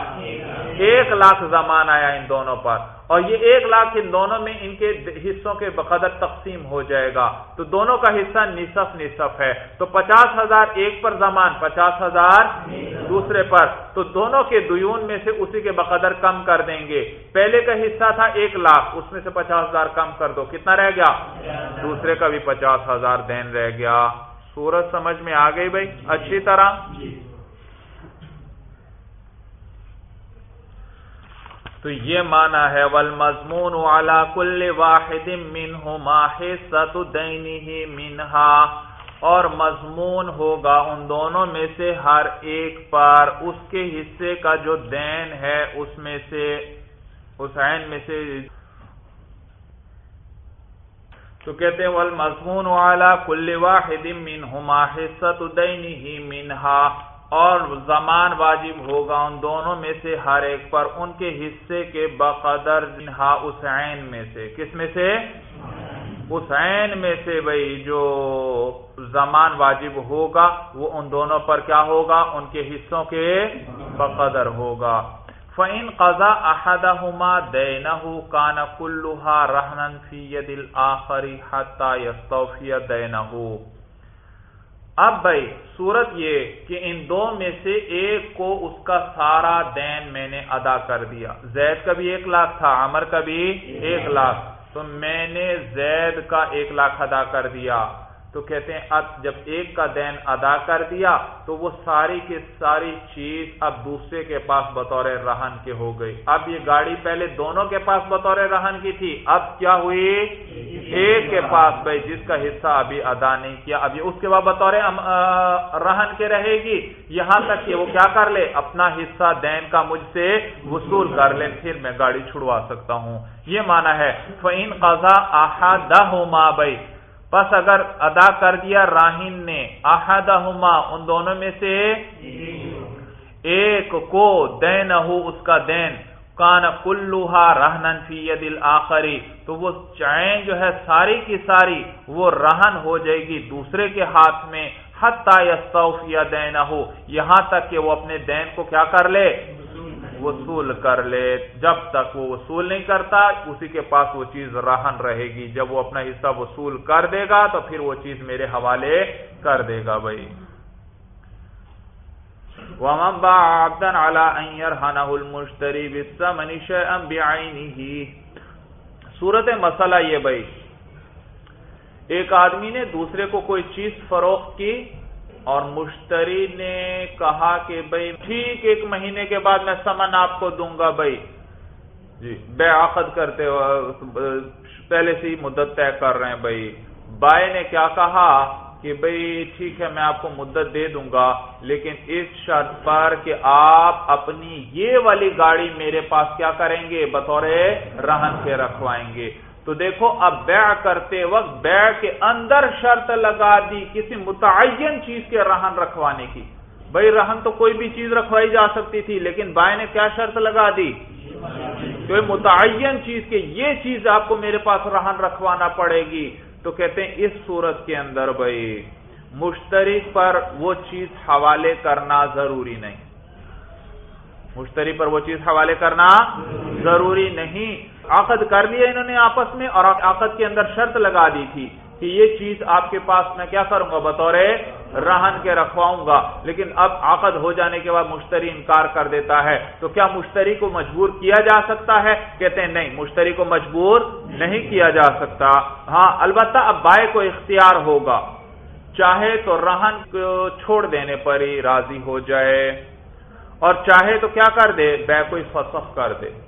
ایک لاکھ زمان آیا ان دونوں پر اور یہ ایک لاکھ ان دونوں میں ان کے حصوں کے بقدر تقسیم ہو جائے گا تو دونوں کا حصہ نصف نصف ہے تو پچاس ہزار ایک پر زمان، پچاس ہزار دوسرے پر تو دونوں کے دیون میں سے اسی کے بقدر کم کر دیں گے۔ پہلے کا حصہ تھا ایک لاکھ، اس میں سے پچاس ہزار کم کر دو۔ کتنا رہ گیا؟ دوسرے کا بھی پچاس ہزار دین رہ گیا۔ سورج سمجھ میں آ گئی بھائی؟ اچھی طرح؟ تو یہ مانا ہے ول مضمون والا کل واحد منہما حصہ دینی منہا اور مضمون ہوگا ان دونوں میں سے ہر ایک پر۔ اس کے حصے کا جو دین ہے، اس میں سے، اس عین میں سے۔ تو کہتے ہیں ول مضمون والا کل واحد منہما حصہ دینی منہا اور زمان واجب ہوگا ان دونوں میں سے ہر ایک پر، ان کے حصے کے بقدر اسعین میں سے۔ کس میں سے؟ اسعین میں سے بھائی جو زمان واجب ہوگا، وہ ان دونوں پر کیا ہوگا؟ ان کے حصوں کے بقدر ہوگا۔ فعین قزا احدہما دینہو کان کلوہا رہنن فی آخری حتی یستوفی اب بھائی صورت یہ کہ ان دو میں سے ایک کو اس کا سارا دین میں نے ادا کر دیا۔ زید کا بھی ایک لاکھ تھا، عمر کا بھی ایک لاکھ۔ تو میں نے زید کا ایک لاکھ ادا کر دیا۔ تو کہتے ہیں، اب جب ایک کا دین ادا کر دیا تو وہ ساری کی ساری چیز اب دوسرے کے پاس بطور رہن کے ہو گئی۔ اب یہ گاڑی پہلے دونوں کے پاس بطور رہن کی تھی۔ اب کیا ہوئی؟ ایک کے پاس۔ بھائی، جس کا حصہ ابھی ادا نہیں کیا ابھی اس کے بعد بطور رہن کے رہے گی۔ یہاں تک کہ وہ کیا کر لے؟ اپنا حصہ دین کا مجھ سے وصول کر لے، پھر میں گاڑی چھڑوا سکتا ہوں۔ یہ مانا ہے فعین قزا آحدہ بھائی پس اگر ادا کر دیا راہین نے، احدہما، ان دونوں میں سے ایک کو دین ہو اس کا دین۔ کان کلوہا رہنن فی ید آخری تو وہ چین جو ہے، ساری کی ساری وہ رہن ہو جائے گی دوسرے کے ہاتھ میں۔ حتی یستوف یا دین ہو یہاں تک کہ وہ اپنے دین کو کیا کر لے؟ وصول کر لے۔ جب تک وہ وصول نہیں کرتا، اسی کے پاس وہ چیز رہن رہے گی۔ جب وہ اپنا حصہ وصول کر دے گا، تو پھر وہ چیز میرے حوالے کر دے گا بھائی۔ صورت مسئلہ یہ بھائی۔ ایک آدمی نے دوسرے کو کوئی چیز فروخت کی اور مشتری نے کہا کہ بھائی ٹھیک ایک مہینے کے بعد میں سمن آپ کو دوں گا بھائی جی۔ بے عقد کرتے پہلے سے ہی مدت طے کر رہے ہیں بھائی بائے نے کیا کہا کہ بھائی ٹھیک ہے میں آپ کو مدت دے دوں گا لیکن اس شرط پر کہ آپ اپنی یہ والی گاڑی میرے پاس کیا کریں گے؟ بطور رہن کے رکھوائیں گے۔ تو دیکھو اب بیع کرتے وقت بیع کے اندر شرط لگا دی کسی متعین چیز کے رہن رکھوانے کی۔ بھائی رہن تو کوئی بھی چیز رکھوائی جا سکتی تھی، لیکن بائیں نے کیا شرط لگا دی؟ کوئی متعین چیز کے یہ چیز آپ کو میرے پاس رہن رکھوانا پڑے گی۔ تو کہتے ہیں اس صورت کے اندر بھائی مشترک پر وہ چیز حوالے کرنا ضروری نہیں۔ مشتری پر وہ چیز حوالے کرنا ضروری نہیں۔ عقد کر لیا انہوں نے آپس میں اور عقد کے اندر شرط لگا دی تھی کہ یہ چیز آپ کے پاس میں کیا کروں گا؟ بطور رہن کے رکھواؤں گا۔ لیکن اب عقد ہو جانے کے بعد مشتری انکار کر دیتا ہے۔ تو کیا مشتری کو مجبور کیا جا سکتا ہے؟ کہتے ہیں نہیں، مشتری کو مجبور نہیں کیا جا سکتا۔ ہاں البتہ اب بائے کو اختیار ہوگا۔ چاہے تو رہن کو چھوڑ دینے پر ہی راضی ہو جائے اور چاہے تو کیا کر دے؟ بے کو فسخ کر دے۔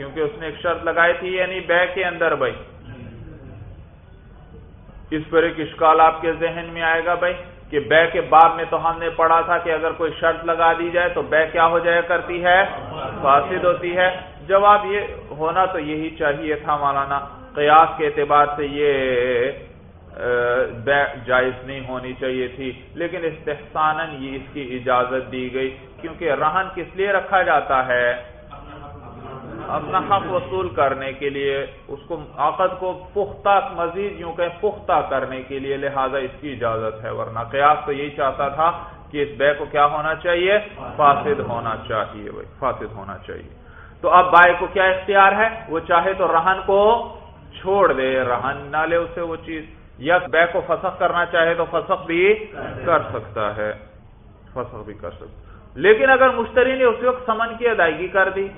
کیونکہ اس نے ایک شرط لگائی تھی یعنی بے کے اندر بھائی۔ اس پر ایک اشکال آپ کے ذہن میں آئے گا بھائی، کہ بے کے بعد میں تو ہم نے پڑھا تھا کہ اگر کوئی شرط لگا دی جائے تو بے کیا ہو جایا کرتی ہے؟ فاسد ہوتی ہے۔ جواب یہ ہونا تو یہی چاہیے تھا مولانا۔ قیاس کے اعتبار سے یہ بے جائز نہیں ہونی چاہیے تھی۔ لیکن استحسان یہ اس کی اجازت دی گئی، کیونکہ رہن کس لیے رکھا جاتا ہے؟ اپنا حق وصول کرنے کے لیے، اس کو عقد کو پختہ، مزید یوں کہ پختہ کرنے کے لیے لہذا اس کی اجازت ہے۔ ورنہ قیاس تو یہی چاہتا تھا کہ اس بے کو کیا ہونا چاہیے؟ فاسد ہونا چاہیے بھائی فاسد ہونا چاہیے۔ تو اب بائے کو کیا اختیار ہے؟ وہ چاہے تو رہن کو چھوڑ دے، رہن نہ لے اسے وہ چیز۔ یا بے کو فسخ کرنا چاہے تو فسخ بھی کر سکتا ہے۔ فسخ بھی کر سکتا لیکن اگر مشتری نے اس وقت سمن کی ادائیگی کر دی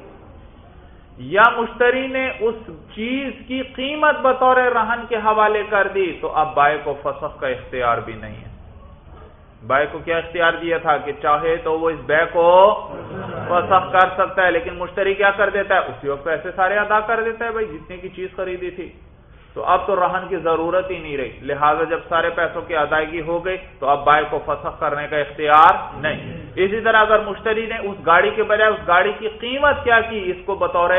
یا مشتری نے اس چیز کی قیمت بطور رہن کے حوالے کر دی تو اب بائے کو فسخ کا اختیار بھی نہیں ہے۔ بائے کو کیا اختیار دیا تھا کہ چاہے تو وہ اس بے کو فسخ کر سکتا ہے، لیکن مشتری کیا کر دیتا ہے؟ اسی وقت پیسے سارے ادا کر دیتا ہے بھائی جتنے کی چیز خریدی تھی۔ تو اب تو رہن کی ضرورت ہی نہیں رہی۔ لہٰذا جب سارے پیسوں کی ادائیگی ہو گئی، تو اب بائک کو فسخ کرنے کا اختیار نہیں۔ اسی طرح اگر مشتری نے اس گاڑی کے بجائے اس گاڑی کی قیمت کیا کی، اس کو بطور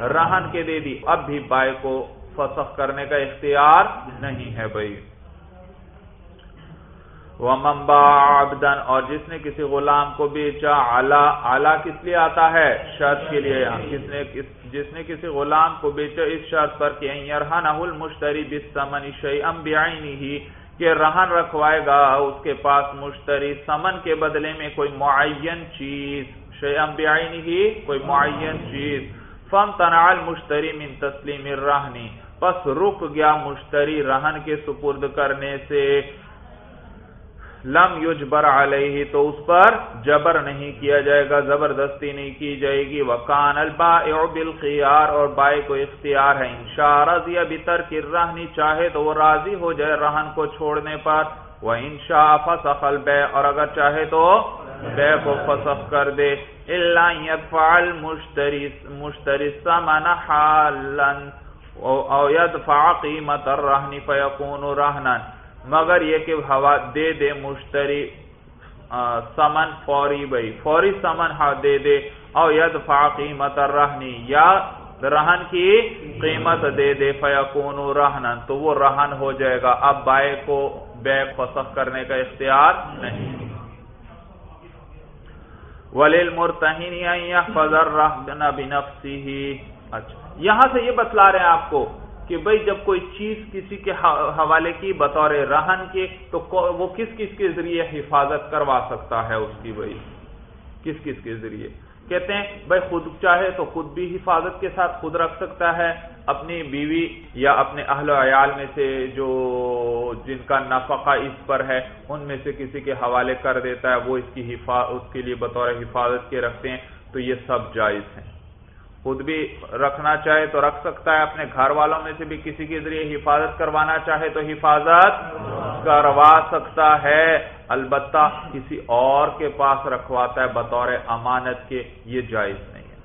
رہن کے دے دی۔ اب بھی بائک کو فسخ کرنے کا اختیار نہیں ہے بھائی۔ وہ ممبا آبدن اور جس نے کسی غلام کو بیچا اعلی کس لیے آتا ہے؟ شرط کے لیے۔ کس نے جس نے کسی غلام کو بیچا، اس شرط پر کہ المشتری بسمن شیئم بعینہ کہ رہن رکھوائے گا اس کے پاس مشتری۔ سمن کے بدلے میں کوئی معین چیز شیئم بعینہ کوئی معین چیز۔ فم تنال مشتری من تسلیم الرہنی پس رک گیا مشتری رہن کے سپرد کرنے سے۔ لم یجبر علیہ، تو اس پر جبر نہیں کیا جائے گا، زبردستی نہیں کی جائے گی۔ وکان البائع بالخیار، اور بائع کو اختیار ہے۔ انشاء رضی بترک الرہنی چاہے تو وہ راضی ہو جائے رہن کو چھوڑنے پر۔ وہ انشاء فسخ البیع اور اگر چاہے تو بے کو فسخ کر دے۔ الا يدفع المشتری مشتری سمن حالا او يدفع قیمت الرہن فیکون رہنا مگر یہ کہ ہوا دے دے مشتری سمن فوری بھائی فوری سمن دے دے، او ید فا قیمت رہنی یا رہن کی قیمت دے دے فیقون رہنن تو وہ رہن ہو جائے گا۔ اب بائے کو بے فسخ کرنے کا اختیار نہیں۔ ولیل مرتہین فضر رہن بنفسی اچھا یہاں سے یہ بتلا رہے ہیں آپ کو۔ کہ بھائی جب کوئی چیز کسی کے حوالے کی بطور رہن کے، تو وہ کس کس کے ذریعے حفاظت کروا سکتا ہے اس کی بھائی کس کس کے ذریعے؟ کہتے ہیں بھائی خود چاہے تو خود بھی حفاظت کے ساتھ خود رکھ سکتا ہے۔ اپنی بیوی یا اپنے اہل و عیال میں سے جو جن کا نفقہ اس پر ہے، ان میں سے کسی کے حوالے کر دیتا ہے، وہ اس کی حفاظت اس کے لیے بطور حفاظت کے رکھتے ہیں، تو یہ سب جائز ہیں۔ خود بھی رکھنا چاہے تو رکھ سکتا ہے، اپنے گھر والوں میں سے بھی کسی کے ذریعے حفاظت کروانا چاہے تو حفاظت کروا سکتا ہے۔ البتہ کسی اور کے پاس رکھواتا ہے بطور امانت کے، یہ جائز نہیں ہے۔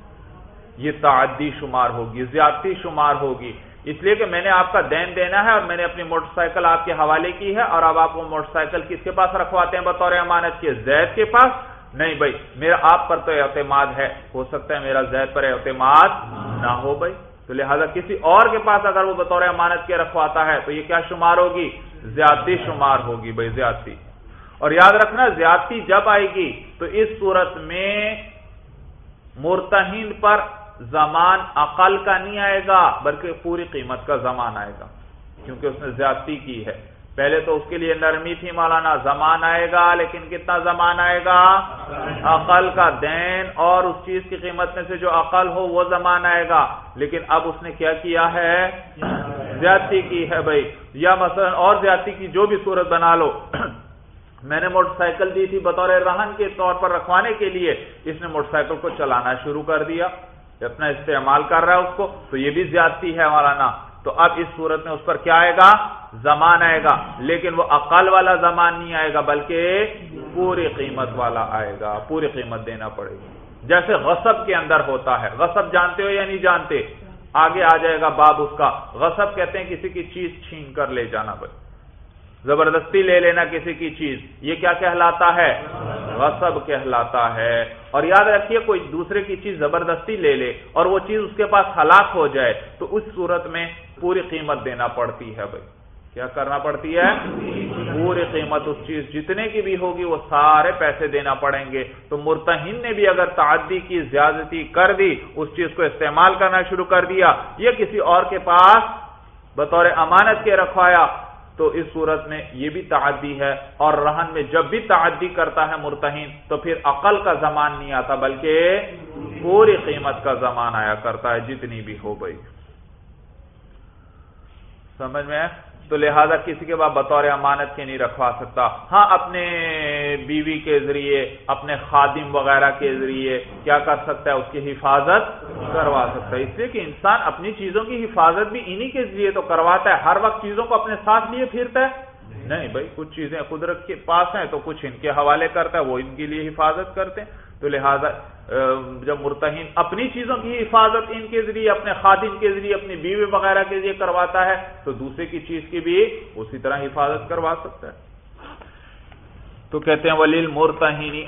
یہ تعدی شمار ہوگی، زیادتی شمار ہوگی۔ اس لیے کہ میں نے آپ کا دین دینا ہے اور میں نے اپنی موٹر سائیکل آپ کے حوالے کی ہے اور اب آپ وہ موٹر سائیکل کس کے پاس رکھواتے ہیں بطور امانت کے؟ زید کے پاس۔ نہیں بھائی، میرا آپ پر تو اعتماد ہے، ہو سکتا ہے میرا زید پر اعتماد نہ ہو بھائی۔ تو لہذا کسی اور کے پاس اگر وہ بطور امانت کے رکھواتا ہے، تو یہ کیا شمار ہوگی؟ زیادتی شمار ہوگی بھائی، زیادتی۔ اور یاد رکھنا، زیادتی جب آئے گی، تو اس صورت میں مرتہین پر زمان عقل کا نہیں آئے گا، بلکہ پوری قیمت کا زمان آئے گا، کیونکہ اس نے زیادتی کی ہے۔ پہلے تو اس کے لیے نرمی تھی مولانا، زمان آئے گا، لیکن کتنا زمان آئے گا؟ عقل کا دین، اور اس چیز کی قیمت میں سے جو عقل ہو، وہ زمان آئے گا۔ لیکن اب اس نے کیا کیا ہے؟ زیادتی کی ہے بھائی۔ یا مثلا اور زیادتی کی جو بھی صورت بنا لو۔ میں نے موٹر سائیکل دی تھی بطور رہن کے طور پر رکھوانے کے لیے۔ اس نے موٹر سائیکل کو چلانا شروع کر دیا۔ اپنا استعمال کر رہا ہے اس کو۔ تو یہ بھی زیادتی ہے مولانا۔ تو اب اس صورت میں اس پر کیا آئے گا؟ زمان آئے گا۔ لیکن وہ عقل والا زمان نہیں آئے گا، بلکہ پوری قیمت والا آئے گا۔ پوری قیمت دینا پڑے گی۔ جیسے غصب کے اندر ہوتا ہے۔ غصب جانتے ہو یا نہیں جانتے؟ آگے آ جائے گا باب اس کا۔ غصب کہتے ہیں کسی کی چیز چھین کر لے جانا بھائی۔ زبردستی لے لینا کسی کی چیز۔ یہ کیا کہلاتا ہے؟ غصب کہلاتا ہے۔ اور یاد رکھیے، کوئی دوسرے کی چیز زبردستی لے لے اور وہ چیز اس کے پاس ہلاک ہو جائے، تو اس صورت میں پوری قیمت دینا پڑتی ہے بھائی۔ کیا کرنا پڑتی ہے؟ پوری قیمت اس چیز جتنے کی بھی ہوگی، وہ سارے پیسے دینا پڑیں گے۔ تو مرتہن نے بھی اگر تعدی کی زیادتی کر دی، اس چیز کو استعمال کرنا شروع کر دیا۔ یہ کسی اور کے پاس بطور امانت کے رکھوایا۔ تو اس صورت میں یہ بھی تعدی ہے اور رہن میں جب بھی تعدی کرتا ہے مرتہین تو پھر عقل کا زمان نہیں آتا، بلکہ پوری قیمت کا زمان آیا کرتا ہے، جتنی بھی ہو گئی سمجھ میں تو لہذا کسی کے بعد بطور امانت کے نہیں رکھوا سکتا۔ ہاں اپنے بیوی کے ذریعے، اپنے خادم وغیرہ کے ذریعے کیا کر سکتا ہے؟ اس کی حفاظت کروا سکتا ہے۔ اس لیے کہ انسان اپنی چیزوں کی حفاظت بھی انہی کے ذریعے تو کرواتا ہے۔ ہر وقت چیزوں کو اپنے ساتھ لیے پھرتا ہے۔ نہیں بھائی، کچھ چیزیں قدرت کے پاس ہیں تو کچھ ان کے حوالے کرتا ہے، وہ ان کے لیے حفاظت کرتے ہیں۔ تو لہذا جب مرتہن اپنی چیزوں کی حفاظت ان کے ذریعے، اپنے خادم کے ذریعے، اپنی بیوی وغیرہ کے ذریعے کرواتا ہے، تو دوسرے کی چیز کی بھی اسی طرح حفاظت کروا سکتا ہے۔ تو کہتے ہیں ولیل مرتہنی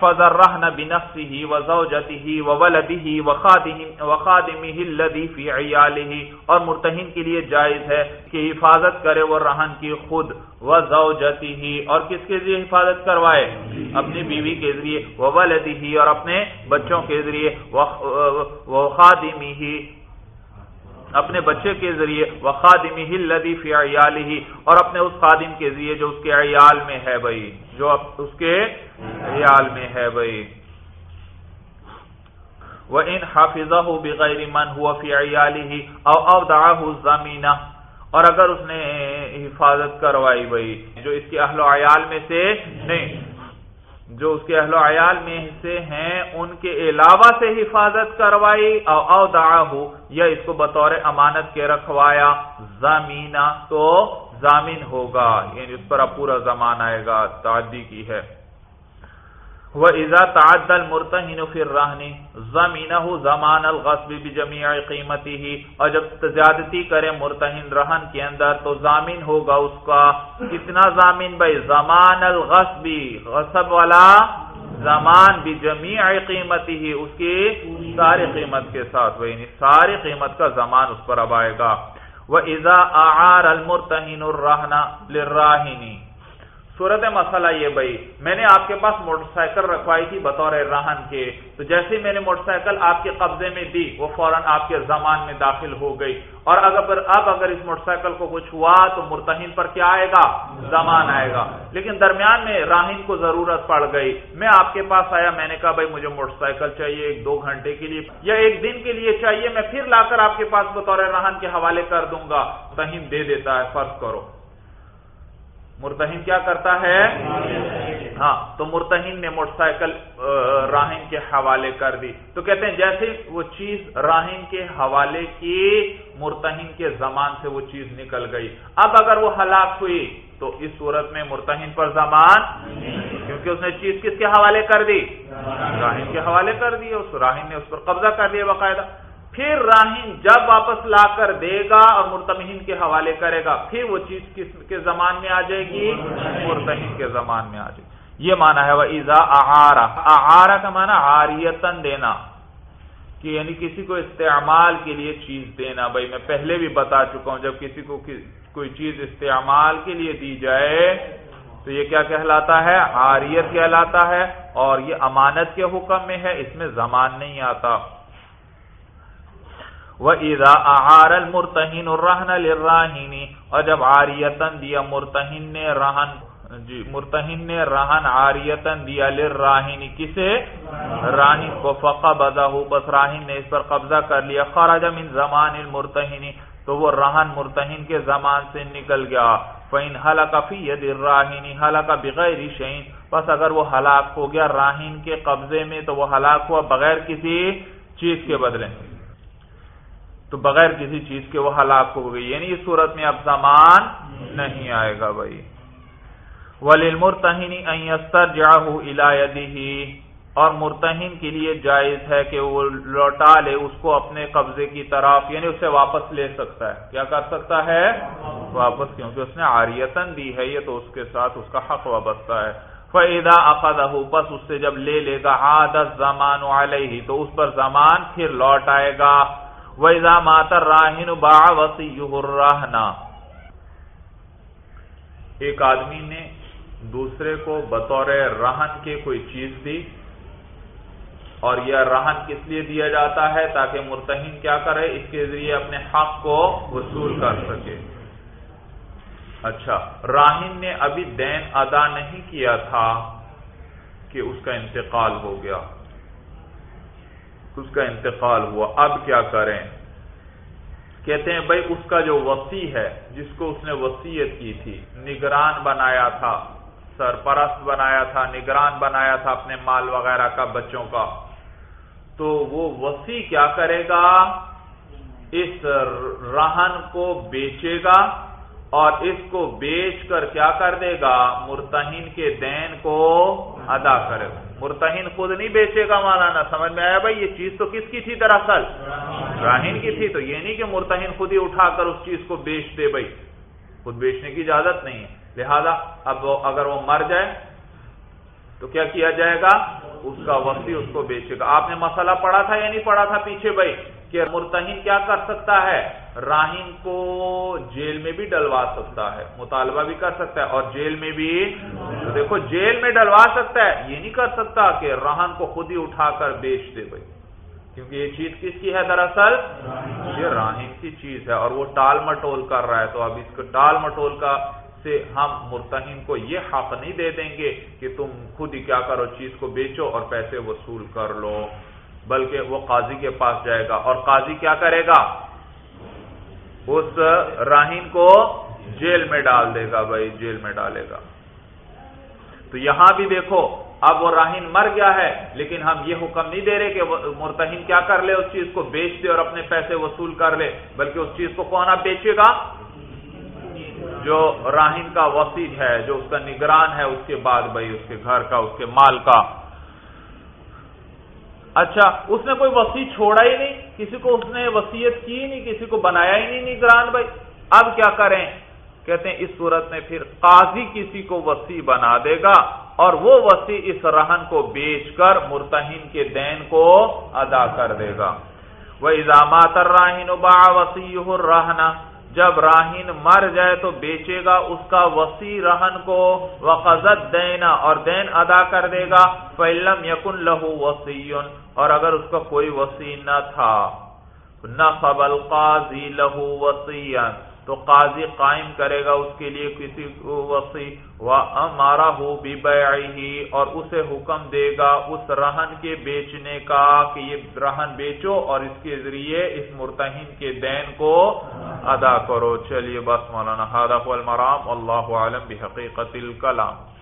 فضر الرهن بنفسه وزوجته وولده وخادمه الذي في عياله. اور مرتہن کے لیے جائز ہے کہ حفاظت کرے وہ رہن کی خود وزوجته اور کس کے ذریعے حفاظت کروائے؟ اپنی بیوی کے ذریعے، وولده اور اپنے بچوں کے ذریعے وخادمه اپنے بچے کے ذریعے وہ خادمی ہلدی فی ہی اور اپنے اس خادم کے ذریعے جو اس کے عیال میں ہے بھائی، جو اس کے عیال میں ہے بھائی۔ وہ ان حافظہ بغیر من ہوا فی عیالی ہی او او زمینہ اور اگر اس نے حفاظت کروائی بھائی، جو اس کے اہل و عیال میں سے نہیں۔ جو اس کے اہل و عیال میں سے ہیں، ان کے علاوہ سے حفاظت کروائی، او او ہو یا اس کو بطور امانت کے رکھوایا، زمینہ تو زامین ہوگا یعنی اس پر اب پورا زمان آئے گا، تعدی کی ہے۔ وہ ایزا تعدل مرتہن پھر رہنی زمین زمان الغصب بجمیع قیمتی ہی اور جب زیادتی کرے مرتہن رہن کے اندر تو زامین ہوگا اس کا۔ کتنا زامین بھائی؟ زمان الغصبی غصب والا زمان بھی جمیع قیمتی ہی، اس کی ساری قیمت کے ساتھ، وہ یعنی ساری قیمت کا زمان اس پر اب آئے گا۔ وہ ایزا آر المرتہن الرہنا صورت مسئلہ یہ بھائی، میں نے آپ کے پاس موٹر سائیکل رکھوائی تھی بطور رہن کے۔ تو جیسے میں نے موٹر سائیکل آپ کے قبضے میں دی، وہ فوراً آپ کے زمان میں داخل ہو گئی۔ اور اگر اب اگر اس موٹر سائیکل کو کچھ ہوا تو مرتہین پر کیا آئے گا؟ زمان آئے گا۔ لیکن درمیان میں راہین کو ضرورت پڑ گئی۔ میں آپ کے پاس آیا، میں نے کہا، بھائی، مجھے موٹر سائیکل چاہیے ایک دو گھنٹے کے لیے یا ایک دن کے لیے چاہیے، میں پھر لا کر آپ کے پاس بطور رہن کے حوالے کر دوں گا۔ تہین دے دیتا ہے، فرض کرو۔ مرتہن کیا کرتا ہے؟ ہاں تو مرتہن نے موٹر سائیکل راہن کے حوالے کر دی۔ تو کہتے ہیں جیسے وہ چیز راہن کے حوالے کی، مرتہن کے زمان سے وہ چیز نکل گئی۔ اب اگر وہ ہلاک ہوئی، تو اس صورت میں مرتہن پر زمان کیونکہ اس نے چیز کس کے حوالے کر دی؟ راہن کے حوالے کر دی اس راہن نے اس پر قبضہ کر دیا باقاعدہ۔ پھر راہین جب واپس لا کر دے گا اور مرتمہین کے حوالے کرے گا، پھر وہ چیز کس کے زمان میں آ جائے گی؟ مرتہین کے زمان میں آ جائے گی۔ یہ مانا ہے وہ ایزا آہارا آہارا کا مانا آریتن دینا، کہ یعنی کسی کو استعمال کے لیے چیز دینا۔ بھائی، میں پہلے بھی بتا چکا ہوں، جب کسی کو کوئی چیز استعمال کے لیے دی جائے، تو یہ کیا کہلاتا ہے؟ آریت کہلاتا ہے، اور یہ امانت کے حکم میں ہے، اس میں زمان نہیں آتا۔ جی، وہ ایزا آر المرتہین الرحن اور جب آریتن دیا مرتہن نے رہن جی مرتہن نے رہن آریتن دیا لراہینی کسے؟ راہین کو فقہ بدا ہو بس راہین نے اس پر قبضہ کر لیا خراج من زمان المرتہینی تو وہ رہن مرتہن کے زمان سے نکل گیا۔ فین ہلاک راہینی ہلاکا بغیر شعین بس اگر وہ ہلاک ہو گیا راہین کے قبضے میں، تو وہ ہلاک ہوا بغیر کسی چیز کے بدلے۔ تو بغیر کسی چیز کے وہ ہلاک ہو گئی۔ یعنی اس صورت میں اب زمان نہیں آئے گا بھائی۔ ولیل مرتہنی جاہو ہی اور مرتہن کے لیے جائز ہے کہ وہ لوٹا لے، اس کو اپنے قبضے کی طرف یعنی اسے واپس لے سکتا ہے۔ کیا کر سکتا ہے؟ واپس، کیونکہ اس نے آریتن دی ہے، یہ تو اس کے ساتھ اس کا حق وابستہ ہے۔ فیدا اقدہ بس اس سے جب لے لے گا عادت زمان علیہ تو اس پر زمان پھر لوٹ آئے گا۔ ویزا ماتر راہن با وسی ایک آدمی نے دوسرے کو بطور رہن کے کوئی چیز دی اور یہ رہن کس لیے دیا جاتا ہے تاکہ مرتہن کیا کرے؟ اس کے ذریعے اپنے حق کو وصول کر سکے۔ اچھا راہن نے ابھی دین ادا نہیں کیا تھا کہ اس کا انتقال ہو گیا۔ اس کا انتقال ہوا۔ اب کیا کریں؟ کہتے ہیں، بھائی، اس کا جو وسیع ہے، جس کو اس نے وسیعت کی تھی، نگران بنایا تھا، سرپرست بنایا تھا، نگران بنایا تھا اپنے مال وغیرہ کا، بچوں کا۔ تو وہ وسیع کیا کرے گا؟ اس رہن کو بیچے گا اور اس کو بیچ کر کیا کر دے گا؟ مرتہن کے دین کو ادا کرے۔ گا مرتہن خود نہیں بیچے گا مولانا، سمجھ میں آیا بھائی؟ یہ چیز تو کس کی تھی دراصل؟ راہین کی تھی تو یہ نہیں کہ مرتہن خود ہی اٹھا کر اس چیز کو بیچ دے بھائی۔ خود بیچنے کی اجازت نہیں ہے۔ لہذا اب اگر وہ مر جائے، تو کیا کیا جائے گا؟ اس کا وسیع اس کو بیچے گا۔ آپ نے مسئلہ پڑھا تھا یا نہیں پڑھا تھا پیچھے بھائی؟ کہ مرتہن کیا کر سکتا ہے؟ راہین کو جیل میں بھی ڈلوا سکتا ہے۔ مطالبہ بھی کر سکتا ہے اور جیل میں بھی تو دیکھو، جیل میں ڈلوا سکتا ہے، یہ نہیں کر سکتا کہ راہن کو خود ہی اٹھا کر بیچ دے بھائی۔ کیونکہ یہ چیز کس کی ہے دراصل؟ یہ راہین کی چیز ہے اور وہ ٹال مٹول کر رہا ہے۔ تو اب اس کو ٹال مٹول کا سے ہم مرتہن کو یہ حق نہیں دے دیں گے کہ تم خود ہی کیا کرو، چیز کو بیچو اور پیسے وصول کر لو۔ بلکہ وہ قاضی کے پاس جائے گا۔ اور قاضی کیا کرے گا؟ اس راہین کو جیل میں ڈال دے گا بھائی، جیل میں ڈالے گا۔ تو یہاں بھی دیکھو، اب وہ راہین مر گیا ہے، لیکن ہم یہ حکم نہیں دے رہے کہ مرتہین کیا کر لے، اس چیز کو بیچ دے اور اپنے پیسے وصول کر لے، بلکہ اس چیز کو کون آپ بیچے گا؟ جو راہین کا وسیع ہے، جو اس کا نگران ہے، اس کے بعد بھائی، اس کے گھر کا، اس کے مال کا۔ اچھا اس نے کوئی وسیع چھوڑا ہی نہیں، کسی کو اس نے وسیعت کی ہی نہیں، کسی کو بنایا ہی نہیں نگران بھائی۔ اب کیا کریں؟ کہتے ہیں، اس صورت میں پھر قاضی کسی کو وسیع بنا دے گا اور وہ وسیع اس رہن کو بیچ کر مرتہن کے دین کو ادا کر دے گا۔ وہ الزامات راہین با وسیع رہنا جب راہین مر جائے تو بیچے گا اس کا وسیع رہن کو وقزت دینا اور دین ادا کر دے گا فلم یقن لہو وسیع اور اگر اس کا کوئی وسیع نہ تھا نہ قبل قاضی لہو وسیع تو قاضی قائم کرے گا اس کے لیے کسی وسیع ہمارا ہو بھی اور اسے حکم دے گا اس رہن کے بیچنے کا کہ یہ رہن بیچو اور اس کے ذریعے اس مرتہن کے دین کو ادا کرو۔ چلیے بس مولانا المرام اللہ عالم بحقیقت الکلام۔